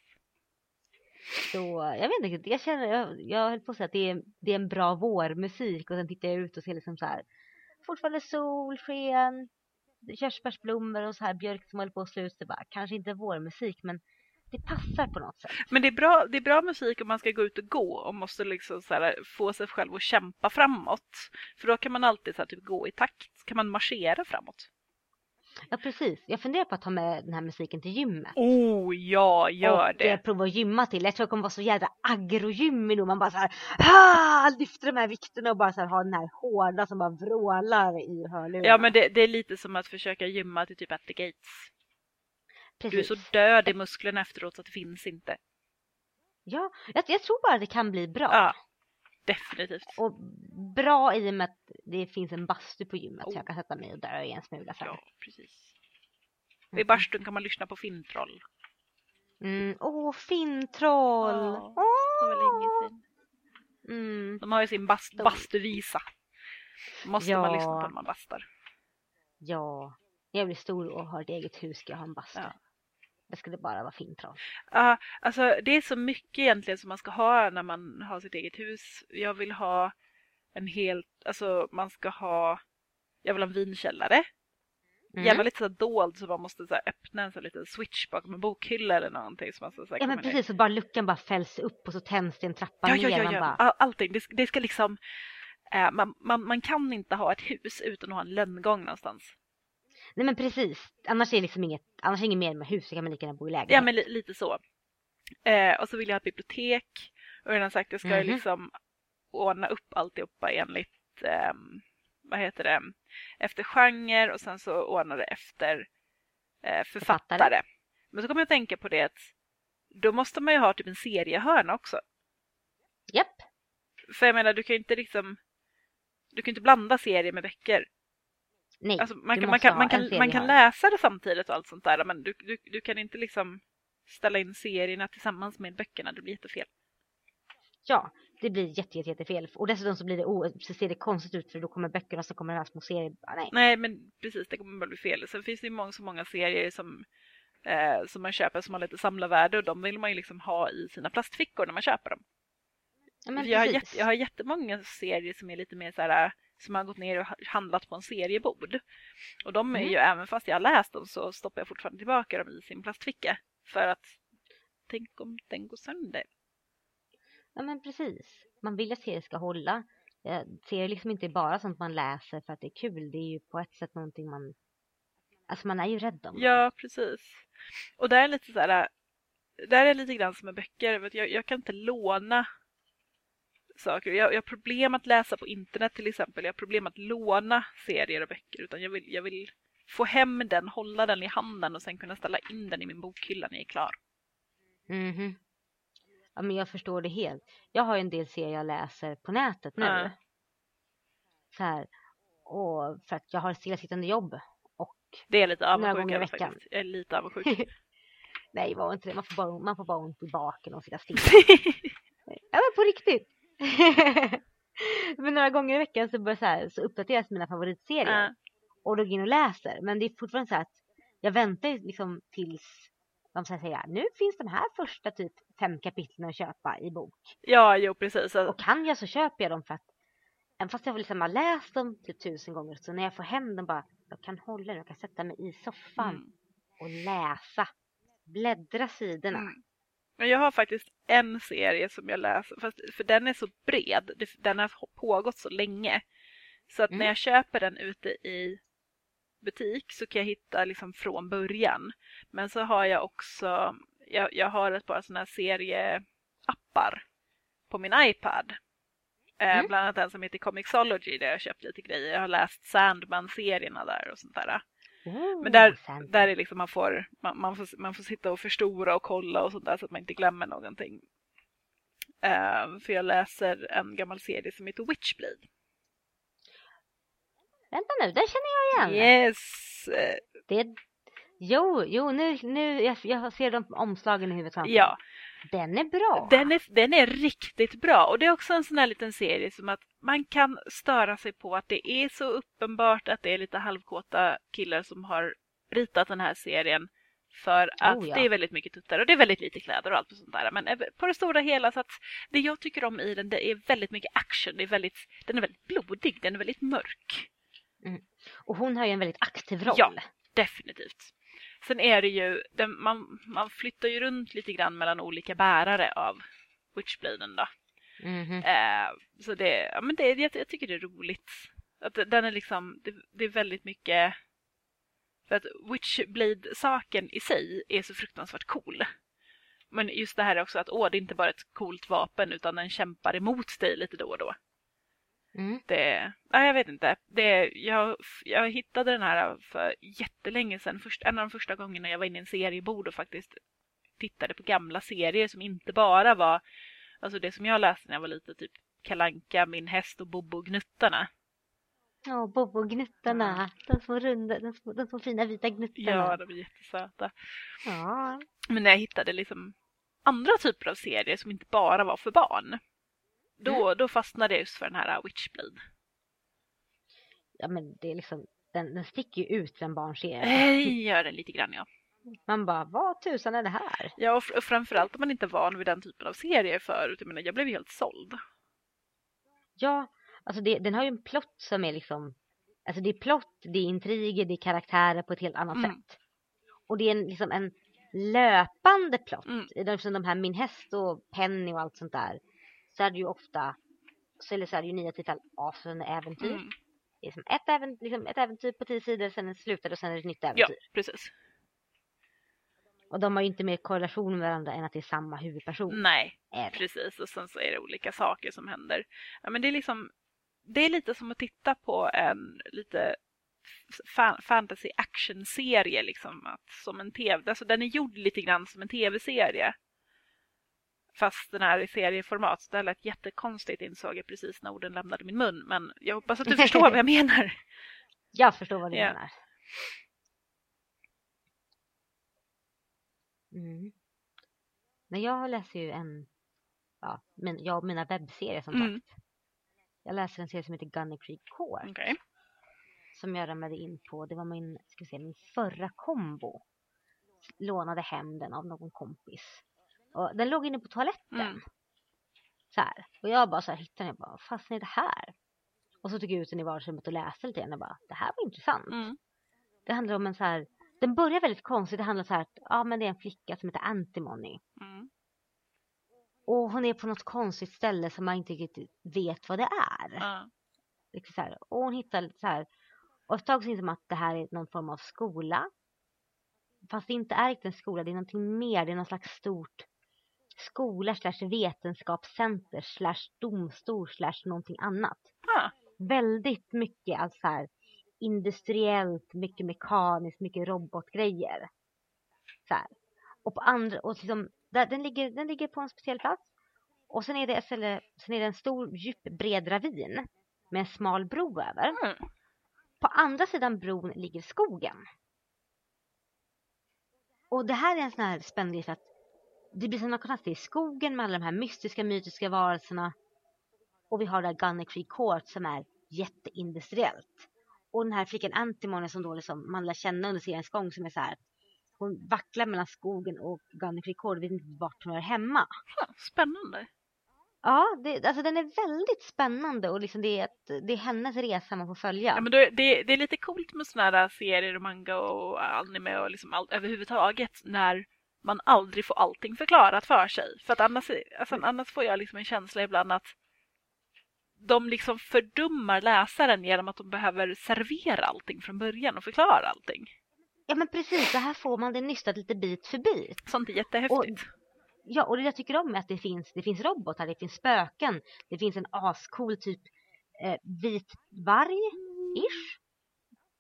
Så jag vet inte jag känner, jag, jag höll på att säga att det är, det är en bra vårmusik och sen tittar jag ut och ser liksom så här fortfarande solsken, körsbärsblommor och så här björk som håller på att slå ut sig bara, kanske inte vårmusik men det passar på något sätt. Men det är, bra, det är bra musik om man ska gå ut och gå och måste liksom så här få sig själv att kämpa framåt. För då kan man alltid så här typ gå i takt. Kan man marschera framåt? Ja precis, jag funderar på att ta med den här musiken till gymmet. Oh ja, gör och det. eh, prova att gymma till. Jag tror jag kommer vara så jävla aggro-gymmig då. Man bara så här, ah, lyfter de här vikterna och bara så här har den här hårda som bara vrålar i hörlurarna. Ja men det, det är lite som att försöka gymma till typ at the gates. precis. Du är så död i musklerna efteråt så att det finns inte. Ja, jag, jag tror bara det kan bli bra. Ja, definitivt. Och bra i och med att det finns en bastu på gymmet så Oh. jag kan sätta mig och dö i en smula fram. Ja, precis. Vid bastun kan man lyssna på Finntroll. Mm, åh, fintroll! Åh! Det var länge sedan. Mm, De har ju sin bast, bastuvisa. Måste man Ja. lyssna på när man bastar. ja. När jag blir stor och har ett eget hus ska jag ha en bastu. Ja. Det skulle bara vara fintroll. Ja, alltså det är så mycket egentligen som man ska ha när man har sitt eget hus. Jag vill ha en helt, alltså man ska ha, jag vill ha en vinkällare. Mm. Gärna lite så dold så man måste så öppna en så här liten switch bakom en bokhylla eller någonting. Så man så Ja men kommer ner. precis, så bara luckan bara fälls upp och så tänds det en trappa Ja, ner. ja, ja, ja. bara, All- Allting. Det, ska- det ska liksom, eh, man, man, man kan inte ha ett hus utan att ha en lönngång någonstans. Nej men precis. Annars är det liksom inget, annars är det inget mer med hus, så kan man lika gärna bo i lägenhet. Ja, men li, lite så. Eh, och så vill jag ha ett bibliotek. Och har sagt jag ska Mhm. liksom ordna upp alltihopa enligt, ehm, vad heter det, efter genre och sen så ordna det efter eh, författare. Författare. Men så kommer jag att tänka på det att då måste man ju ha typ en seriehörna också. Japp. För jag menar, du kan ju inte liksom, du kan ju inte blanda serier med böcker. Nej, Alltså, man, kan, man, kan, man, kan, man kan läsa det samtidigt och allt sånt där men du, du, du kan inte liksom ställa in serierna tillsammans med böckerna, det blir jättefel. Ja, det blir jätte, jätte, jättefel. Och dessutom så blir det, så ser det konstigt ut för då kommer böckerna så kommer de här små serier. Nej. Nej men precis, det kommer bara bli fel. Sen finns det ju många, så många serier som, eh, som man köper som har lite samlarvärde och de vill man ju liksom ha i sina plastfickor när man köper dem. Ja, jag, har jätte, jag har jättemånga serier som är lite mer så här som har gått ner och ha- handlat på en seriebord. Och de är Mm. ju, även fast jag har läst dem så stoppar jag fortfarande tillbaka dem i sin plastficka. För att tänk om den går sönder. Ja men precis. Man vill att serier ska hålla. Jag ser liksom inte bara sånt man läser för att det är kul. Det är ju på ett sätt någonting man... Alltså man är ju rädd om. Ja, precis. Och där är lite så här, där är lite grann som med böcker. Jag, jag kan inte låna saker. Jag, jag har problem att läsa på internet till exempel. Jag har problem att låna serier och böcker. Utan jag vill, jag vill få hem den, hålla den i handen och sen kunna ställa in den i min bokhylla när jag är klar. Mhm. Ja men jag förstår det helt. Jag har en del serier jag läser på nätet nu. Ja. Så här. Och för att jag har stillasittande jobb. Och Det är lite avundsjuk i veckan. faktiskt. Jag är lite avundsjuk. Nej, var inte det. Man får bara, man får bara ont i baken och sitta still. ja, men på riktigt. men några gånger i veckan så, så, här, så uppdateras mina favoritserier. Ja. Och då går jag in och läser. Men det är fortfarande så att jag väntar liksom tills de ska säga nu finns de här första typ fem kapitlen att köpa i bok. ja, jo precis. Och kan jag så köper jag dem för att även fast jag liksom har läst dem typ tusen gånger så när jag får hem dem bara jag kan hålla dem, jag kan sätta mig i soffan Mm. och läsa. Bläddra sidorna. Mm. Men jag har faktiskt en serie som jag läser, fast, för den är så bred, den har pågått så länge. Så att Mm. när jag köper den ute i butik så kan jag hitta liksom från början. Men så har jag också, jag, jag har ett par sådana här serieappar på min iPad. Eh, Mm. Bland annat en som heter Comixology där jag köpt lite grejer. Jag har läst Sandman-serierna där och sånt där. Men där, sen- där är liksom man får, man, man, får, man får sitta och förstora och kolla och sånt där så att man inte glömmer någonting. Eh, för jag läser en gammal serie som heter Witchblade. Vänta nu, den känner jag igen. Yes! Det. Jo, jo, nu, nu jag, jag ser de omslagen i huvudet framför Ja. Den är bra. den är, den är riktigt bra och det är också en sån här liten serie som att man kan störa sig på att det är så uppenbart att det är lite halvkåta killar som har ritat den här serien för att Oh, ja. det är väldigt mycket tuttar och det är väldigt lite kläder och allt och sånt där. Men eh, på det stora hela så att det jag tycker om i den det är väldigt mycket action. Det är väldigt, den är väldigt blodig, den är väldigt mörk. Och hon har ju en väldigt aktiv roll. Ja. Definitivt. Sen är det ju, den, man, man flyttar ju runt lite grann mellan olika bärare av Witchbladen då. Mhm. Eh, så det, ja, men det, jag, jag tycker det är roligt. Att den är liksom, det, det är väldigt mycket... För att Witchblade-saken i sig är så fruktansvärt cool. Men just det här också att åh, det är inte bara ett coolt vapen utan den kämpar emot dig lite då och då. Mm. Det, nej, jag vet inte. Det, jag, jag hittade den här för jättelänge sedan. Först, en av de första gångerna jag var inne i en seriebord och faktiskt tittade på gamla serier som inte bara var alltså det som jag läste när jag var lite typ Kalanka, Min häst och Bobo och Gnuttarna. Åh, Bobo och gnuttarna. De små runda, de små, de små fina vita gnuttarna. Ja, de är jättesöta. ja. Men när jag hittade liksom andra typer av serier som inte bara var för barn. Då, då fastnade jag just för den här Witchblade. ja, men det är liksom, den, den sticker ju ut för en barnserie. Eh, gör den lite grann ja. Man bara, vad tusan är det här? Ja, och fr- framförallt om man inte är van vid den typen av serier förut. Jag menar, jag blev ju helt såld. Ja, alltså det, den har ju en plott som är liksom, alltså det är plott, det är intriger, det är karaktärer på ett helt annat Mm. sätt. Och det är en, liksom en löpande plott. Mm. De, som de här Min häst och Penny och allt sånt där. Så är det ju ofta, så, eller så är det ju nio tillfällen avslutande äventyr. Mm. Det är som ett, äventyr, liksom ett äventyr på tio sidor, sen slutar och sen är det ett nytt Ja, äventyr. precis. Och de har ju inte mer korrelation med varandra än att det är samma huvudperson. Nej, precis. Och sen så är det olika saker som händer. Ja, men det är liksom, det är lite som att titta på en lite fan, fantasy action-serie liksom. Att, som en tv, alltså den är gjord lite grann som en tv-serie. Fast den är i serieformat. Så det lät jättekonstigt insåg jag precis när orden lämnade min mun. Men jag hoppas att du förstår vad jag menar. Jag förstår vad du Ja. menar. Mm. Men jag läser ju en, ja, men jag och mina webbserier som Mm. sagt. Jag läser en serie som heter Gunny Creek Court. Okej. Som jag ramlade in på, det var min, ska se, min förra kombo. Lånade hem den av någon kompis. Och den låg inne på toaletten. Mm. Så här. Och jag bara så här hittade den, jag bara, vad fasen är det här? Och så tog jag ut den i vardagsrummet och läste lite grann och bara, det här var intressant. Mm. Det handlar om en så här, den börjar väldigt konstigt, det handlar så här att, ja men det är en flicka som heter Antimony. Mm. Och hon är på något konstigt ställe som man inte riktigt vet vad det är. Ja. Liksom så här. Och hon hittar lite så här, och ett tag så inser man att det här är någon form av skola. Fast det inte är riktigt en skola, det är någonting mer, det är någon slags stort skola slash vetenskapscenter slash domstol slash någonting annat. Ah. Väldigt mycket alltså så här industriellt, mycket mekaniskt, mycket robotgrejer. Så här. Och på andra, och liksom, där, den, ligger, den ligger på en speciell plats. Och sen är det, ställe, sen är det en stor, djup, bred ravin med en smal bro över. Mm. På andra sidan bron ligger skogen. och det här är en sån här spännande för att det blir som kontrast i skogen med alla de här mystiska, mytiska varelserna. Och vi har det här Gunner Creek Court som är jätteindustriellt. Och den här flickan Antimone som då liksom man lär känna under seriens gång som är så här. Hon vacklar mellan skogen och Gunner Creek Court och vet inte vart hon är hemma. Spännande. Ja, det, alltså den är väldigt spännande och liksom det, är ett, det är hennes resa man får följa. Ja, men det, det är lite coolt med såna här serier och manga och anime och liksom allt överhuvudtaget när man aldrig får allting förklarat för sig. För att annars, alltså, annars får jag liksom en känsla ibland att de liksom fördummar läsaren genom att de behöver servera allting från början och förklara allting. Ja men precis, så här får man det nystat lite bit för bit. Sånt är jättehäftigt. Och, ja, och det jag tycker om är att det finns, det finns robotar, det finns spöken, det finns en ascool typ eh, vit varg-ish.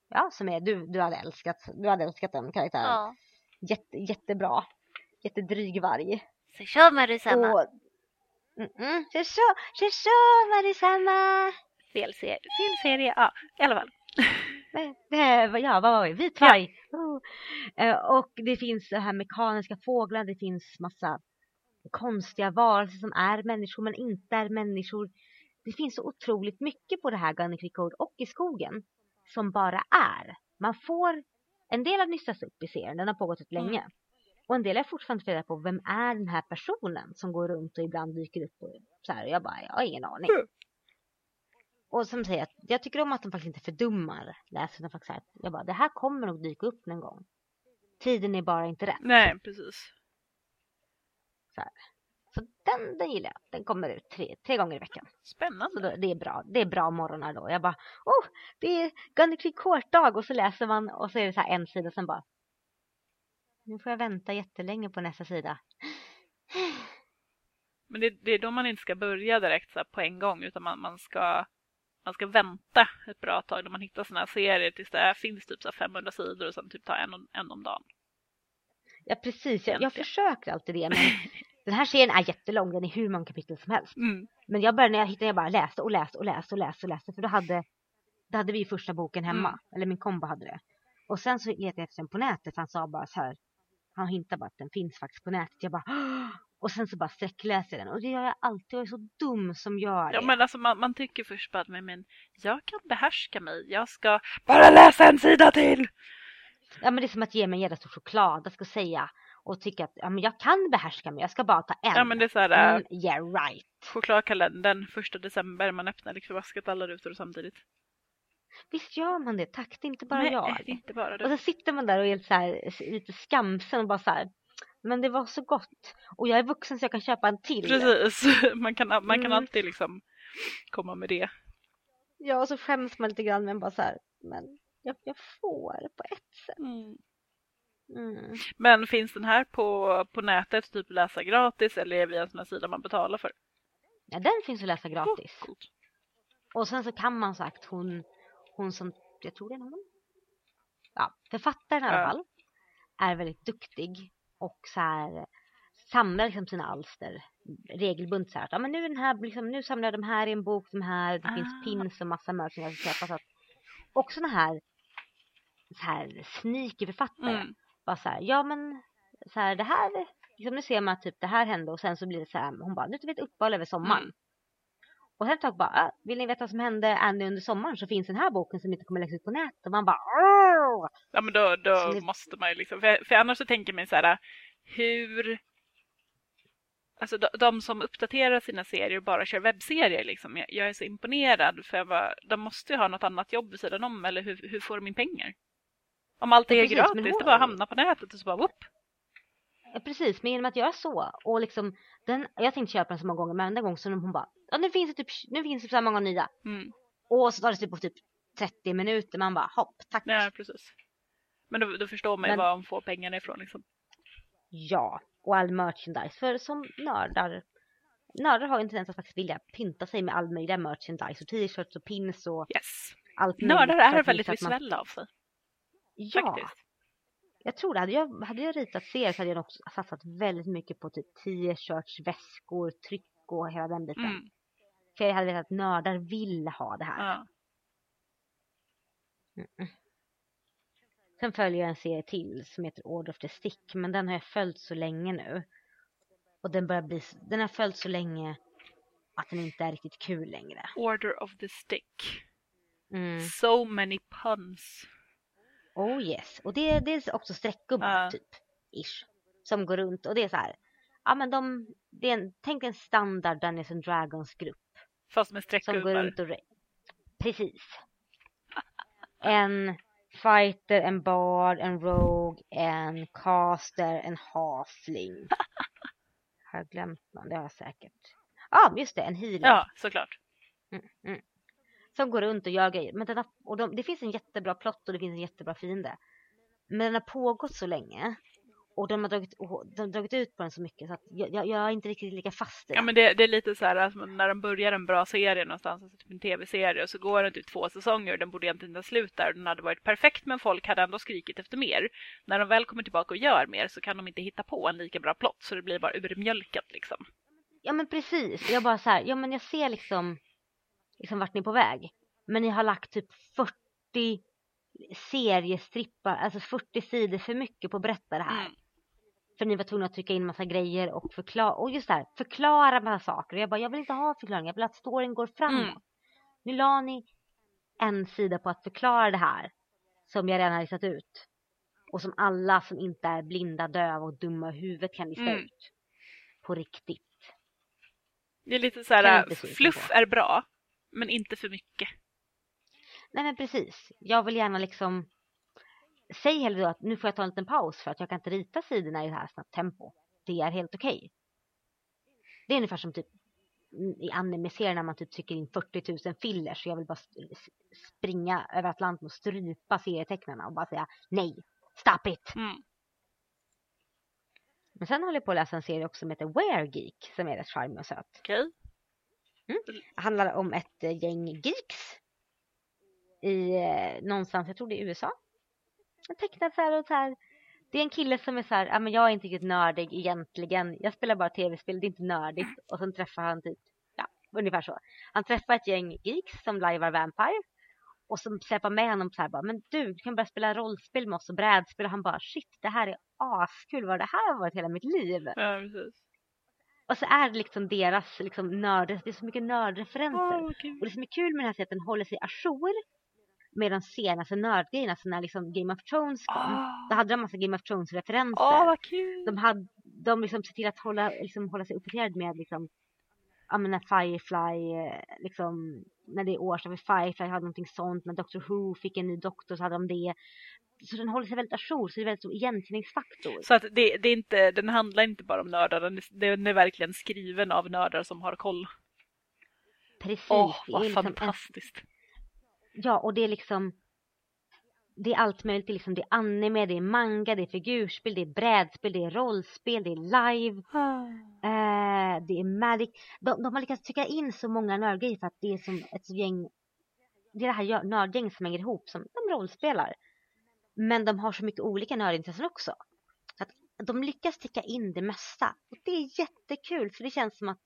Ja, som är, du, du hade älskat, du hade älskat den karaktären. Ja. Jätte, jättebra. Jättedryg varg. Så kör Marisama. Och, mm, mm, så kör, så kör Marisama. Fel serie, fel serie, ja i alla fall. ja, vad var vi? Vit varg. Ja. Oh. Uh, och det finns det här mekaniska fåglar, det finns massa konstiga varelser som är människor men inte är människor. Det finns så otroligt mycket på det här Gunny Code och i skogen som bara är. Man får, en del har nystats upp i serien, den har pågått rätt länge. Mm. Och en del är fortfarande reda på vem är den här personen som går runt och ibland dyker upp och så här. Jag bara, jag har ingen aning. Mm. Och som säger, jag tycker om att de faktiskt inte fördummar läsarna faktiskt. Här. Jag bara, det här kommer nog dyka upp någon gång. Tiden är bara inte rätt. Nej, precis. Så, här. Så den, den gillar jag. Den kommer ut tre, tre gånger i veckan. Spännande. Då, det är bra. Det är bra morgnar då. Jag bara, oh, det är Gunny Creek Court-dag. Och så läser man och så är det så här en sida som bara, nu får jag vänta jättelänge på nästa sida. Men det, det är då man inte ska börja direkt så på en gång utan man, man ska man ska vänta ett bra tag när man hittar såna här serier tills det finns typ så 500 sidor och sen typ ta en, en om dagen. Ja precis, jag, jag försöker alltid det men den här serien är jättelång, den är hur många kapitel som helst. Mm. Men jag började när jag hittade, jag bara läste och läste och läste och läste och läste för då hade, då hade vi första boken hemma, mm. eller min kombo hade det. Och sen så letade jag efter den på nätet för han sa bara så här, han hintade bara att den finns faktiskt på nätet. Jag bara och sen så bara sträckläser jag den. Och det gör jag alltid. Jag är så dum som gör det. Ja men alltså man, man tycker först bara men, men jag kan behärska mig. Jag ska bara läsa en sida till. Ja men det är som att ge mig en jävla stor choklad. Jag ska säga och tycka att ja, men jag kan behärska mig. Jag ska bara ta en. Ja men det är så här. Mm, yeah right. Chokladkalendern första december. Man öppnar liksom vaskat alla rutor samtidigt. Visst gör man det, tack det är inte bara Nej, jag. Det är inte bara du. Och så sitter man där och är så här, lite skamsen och bara så här, men det var så gott. Och jag är vuxen så jag kan köpa en till. Precis, man kan, man kan mm. alltid liksom komma med det. Ja, och så skäms man lite grann men bara så här, men jag, jag får på ett sätt. Mm. Mm. Men finns den här på, på nätet, typ läsa gratis eller är det via en sån här sida man betalar för? Ja, den finns att läsa gratis. Oh, och sen så kan man sagt hon, hon som, jag tror det är hon. Ja, författaren i alla fall är väldigt duktig och så här samlar liksom sina alster regelbundet så här. Ja, men nu, den här, liksom, nu samlar jag de här i en bok, de här, det ah. finns pins och massa som jag ska köpa. Så att, och såna här, så här sneaky författare. Mm. Bara så här, ja men så här, det här, liksom, nu ser man att typ det här hände och sen så blir det så här, hon bara, nu tar vi ett uppehåll över sommaren. Mm. Och sen ett tag bara, vill ni veta vad som hände Andy under sommaren så finns den här boken som inte kommer läggas ut på nätet. Och man bara, Åh! Ja men då, då måste man ju liksom, för, för annars så tänker man så här, hur Alltså de, de, som uppdaterar sina serier och bara kör webbserier liksom. Jag, jag är så imponerad för jag bara, de måste ju ha något annat jobb vid sidan om eller hur, hur får de in pengar? Om allt är ja, precis, gratis, det bara hamnar på nätet och så bara whoop. Ja, precis, men genom att göra så och liksom den, jag tänkte köpa den så många gånger men en gång så hon bara ja nu finns det typ, nu finns det så här många nya. Mm. Och så tar det typ på typ 30 minuter, man bara hopp, tack. Ja, precis. Men då, då förstår man ju var de får pengarna ifrån liksom. Ja, och all merchandise. För som nördar, nördar har ju en tendens att faktiskt vilja pynta sig med all möjliga merchandise och t-shirts och pins och yes. allt Nördar är väldigt visuella man... av sig. Ja. Faktiskt. Jag tror det. Hade jag, hade jag ritat serier så hade jag också satsat väldigt mycket på typ t-shirts, väskor, tryck och hela den biten. Mm. För jag hade vetat att nördar vill ha det här. Ja. Mm. Sen följer jag en serie till som heter Order of the Stick, men den har jag följt så länge nu. Och den börjar bli, den har följt så länge att den inte är riktigt kul längre. Order of the Stick. Mm. So many puns. Oh yes, och det, det är också streckgubbar Ja. typ, ish, som går runt och det är så här, ja men de, det är en, tänk en standard Dungeons and Dragons grupp Fast med som går streckgubbar. runt och, re- precis. En fighter, en bard, en rogue, en caster, en halfling. Har jag glömt någon? Det har jag säkert. Ja, ah, just det, en healer. Ja, såklart. Mm, mm. Som går runt och gör grejer. Men den har, och de, det finns en jättebra plott och det finns en jättebra fiende. Men den har pågått så länge. Och de har dragit, de har dragit ut på den så mycket så att jag, jag, jag är inte riktigt lika fast i Ja den. men det, det är lite så här att när de börjar en bra serie någonstans, alltså typ en tv-serie, och så går den typ två säsonger och den borde egentligen ta slut där. Den hade varit perfekt men folk hade ändå skrikit efter mer. När de väl kommer tillbaka och gör mer så kan de inte hitta på en lika bra plott så det blir bara urmjölkat liksom. Ja men precis. Jag bara så här, ja men jag ser liksom, liksom vart ni är på väg. Men ni har lagt typ 40 seriestrippar, alltså 40 sidor för mycket på att berätta det här. Mm. För ni var tvungna att trycka in massa grejer och förklara, och just det här, förklara massa saker. Och jag bara, jag vill inte ha förklaringar, jag vill att storyn går framåt. Mm. Nu la ni en sida på att förklara det här som jag redan har listat ut. Och som alla som inte är blinda, döva och dumma i huvudet kan lista Mm. ut. På riktigt. Det är lite så här, fluff är bra men inte för mycket. Nej men precis. Jag vill gärna liksom Säg hellre då att nu får jag ta en liten paus för att jag kan inte rita sidorna i det här snabbt tempo. Det är helt okej. Det är ungefär som typ i anime-serier när man typ trycker in 40 000 fillers så jag vill bara springa över Atlanten och strypa serietecknarna och bara säga nej, stop it. Mm. Men sen håller jag på att läsa en serie också som heter Where Geek som är rätt charmig och söt. Det handlar om ett eh, gäng geeks i eh, någonstans, jag tror det är USA. En tecknad så här och så här. Det är en kille som är så här, ja men jag är inte riktigt nördig egentligen. Jag spelar bara tv-spel, det är inte nördigt. Och sen träffar han typ, ja, ungefär så. Han träffar ett gäng geeks som lajvar Vampire. Och som släpar med honom så här bara, men du, du kan börja spela rollspel med oss och brädspel. Och han bara, shit, det här är askul, vad det här har varit hela mitt liv. Ja, precis. Och så är det liksom deras liksom nörd, det är så mycket nördreferenser. Vad kul. Och det som är kul med den här serien är att den håller sig ajour med de senaste nördgrejerna. Så när liksom Game of Thrones kom, då Åh, hade de massa Game of Thrones-referenser. åh, vad kul. de hade, de liksom ser till att hålla, liksom, hålla sig uppdaterad med liksom, ja men när Firefly, eh, liksom, när det är årsdag för Firefly hade någonting sånt, när Doctor Who fick en ny doktor så hade de det. Så den håller sig väldigt ajour, så det är väldigt stor igenkänningsfaktor. Så att det, det är inte, den handlar inte bara om nördar, den är, den är verkligen skriven av nördar som har koll. Precis. Åh, är vad liksom en fantastiskt. Ja, och det är liksom det är allt möjligt. Det är, liksom, det är anime, det är manga, det är figurspel, det är brädspel, det är rollspel, det är live, eh, det är magic. De, de har lyckats trycka in så många nördgrejer för att det är som ett gäng, det är det här gö- nördgäng som hänger ihop som de rollspelar. Men de har så mycket olika nördintressen också. Så att de lyckas trycka in det mesta. Och det är jättekul för det känns som att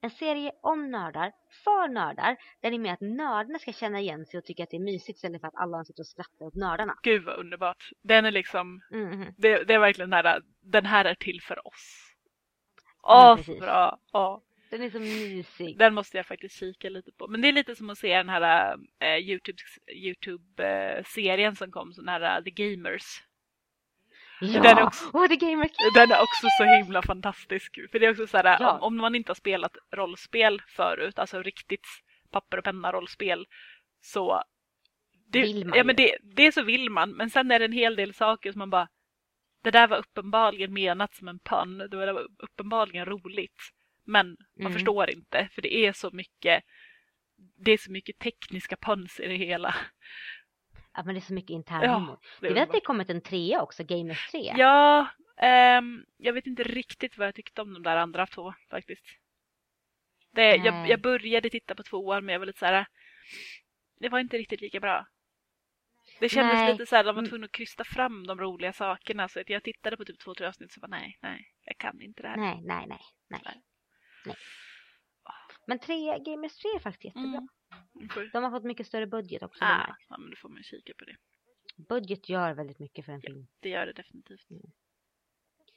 en serie om nördar, för nördar, där det är med att nördarna ska känna igen sig och tycka att det är mysigt istället för att alla sitter och skrattar åt nördarna. Gud vad underbart. Den är liksom, Mhm. det, det är verkligen den här, den här är till för oss. Ja, Åh, så bra. Åh. Den är så mysig. Den måste jag faktiskt kika lite på. Men det är lite som att se den här Youtube, YouTube-serien som kom, sån här äh, The Gamers. Ja! den är också- Åh, The Gamer King! Den är också så himla fantastisk. För det är också så här, Ja. om, om man inte har spelat rollspel förut, alltså riktigt papper och penna rollspel, så det, Vill man ja, men det, det så vill man, men sen är det en hel del saker som man bara det där var uppenbarligen menat som en pun, det var uppenbarligen roligt. Men man Mm. förstår inte, för det är så mycket det är så mycket tekniska puns i det hela. Ja, men det är så mycket intern Ja, humor. Du vet att det kommit en trea också, Gamers 3? Ja, ehm, jag vet inte riktigt vad jag tyckte om de där andra två faktiskt. Det, jag, jag började titta på tvåan men jag var lite så här. Det var inte riktigt lika bra. Det kändes Nej. lite så här, de var Mm. tvungna att krysta fram de roliga sakerna så att jag tittade på typ två, tre avsnitt så bara nej, nej, jag kan inte det här. Nej, nej, nej, nej. Nej. Men tre, Gamers 3 är faktiskt jättebra. Mm. Mm, De har fått mycket större budget också. Ah, ja, men då får man kika på det. Budget gör väldigt mycket för en film. Det gör det definitivt.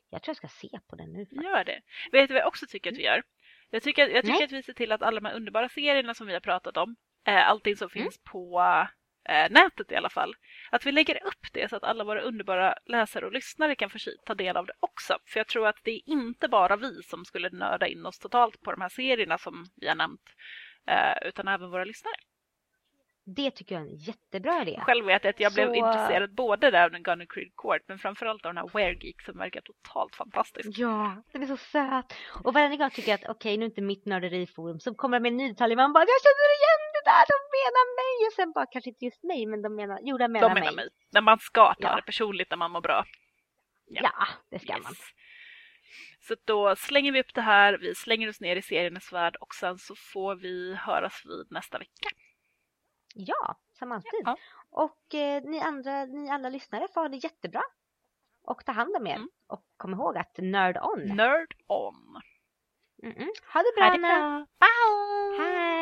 Jag tror jag ska se på den nu. faktiskt. Gör det. Vet du vad jag också tycker att vi gör? Jag tycker, jag tycker Nej. att vi ser till att alla de här underbara serierna som vi har pratat om, eh, allting som Mm. finns på eh, nätet i alla fall, att vi lägger upp det så att alla våra underbara läsare och lyssnare kan få ta del av det också. För jag tror att det är inte bara vi som skulle nörda in oss totalt på de här serierna som vi har nämnt, eh, utan även våra lyssnare. Det tycker jag är en jättebra idé. Själv vet jag att jag blev Så- intresserad både där av den Gunner Creed Court men framförallt av den här Weregeek som verkar totalt fantastisk. Ja, den är så söt. Och varje gång tycker jag att okej, nu är inte mitt nörderiforum så kommer de med en ny detalj. Man bara, jag känner igen det där, de menar mig. Och sen bara, kanske inte just mig, men de menar, jo, de menar, De menar mig. När man ska ta Ja. det personligt när man mår bra. Ja, Ja. det ska man. Yes. Så då slänger vi upp det här, vi slänger oss ner i seriernas värld och sen så får vi höras vid nästa vecka. Ja, som alltid. Ja. Och eh, ni andra, ni alla lyssnare får ha det jättebra. Och ta hand om er. Mm. Och kom ihåg att nerd on. Nerd on! Mm -mm. Ha det bra, Ha det bra! Bye! Hej.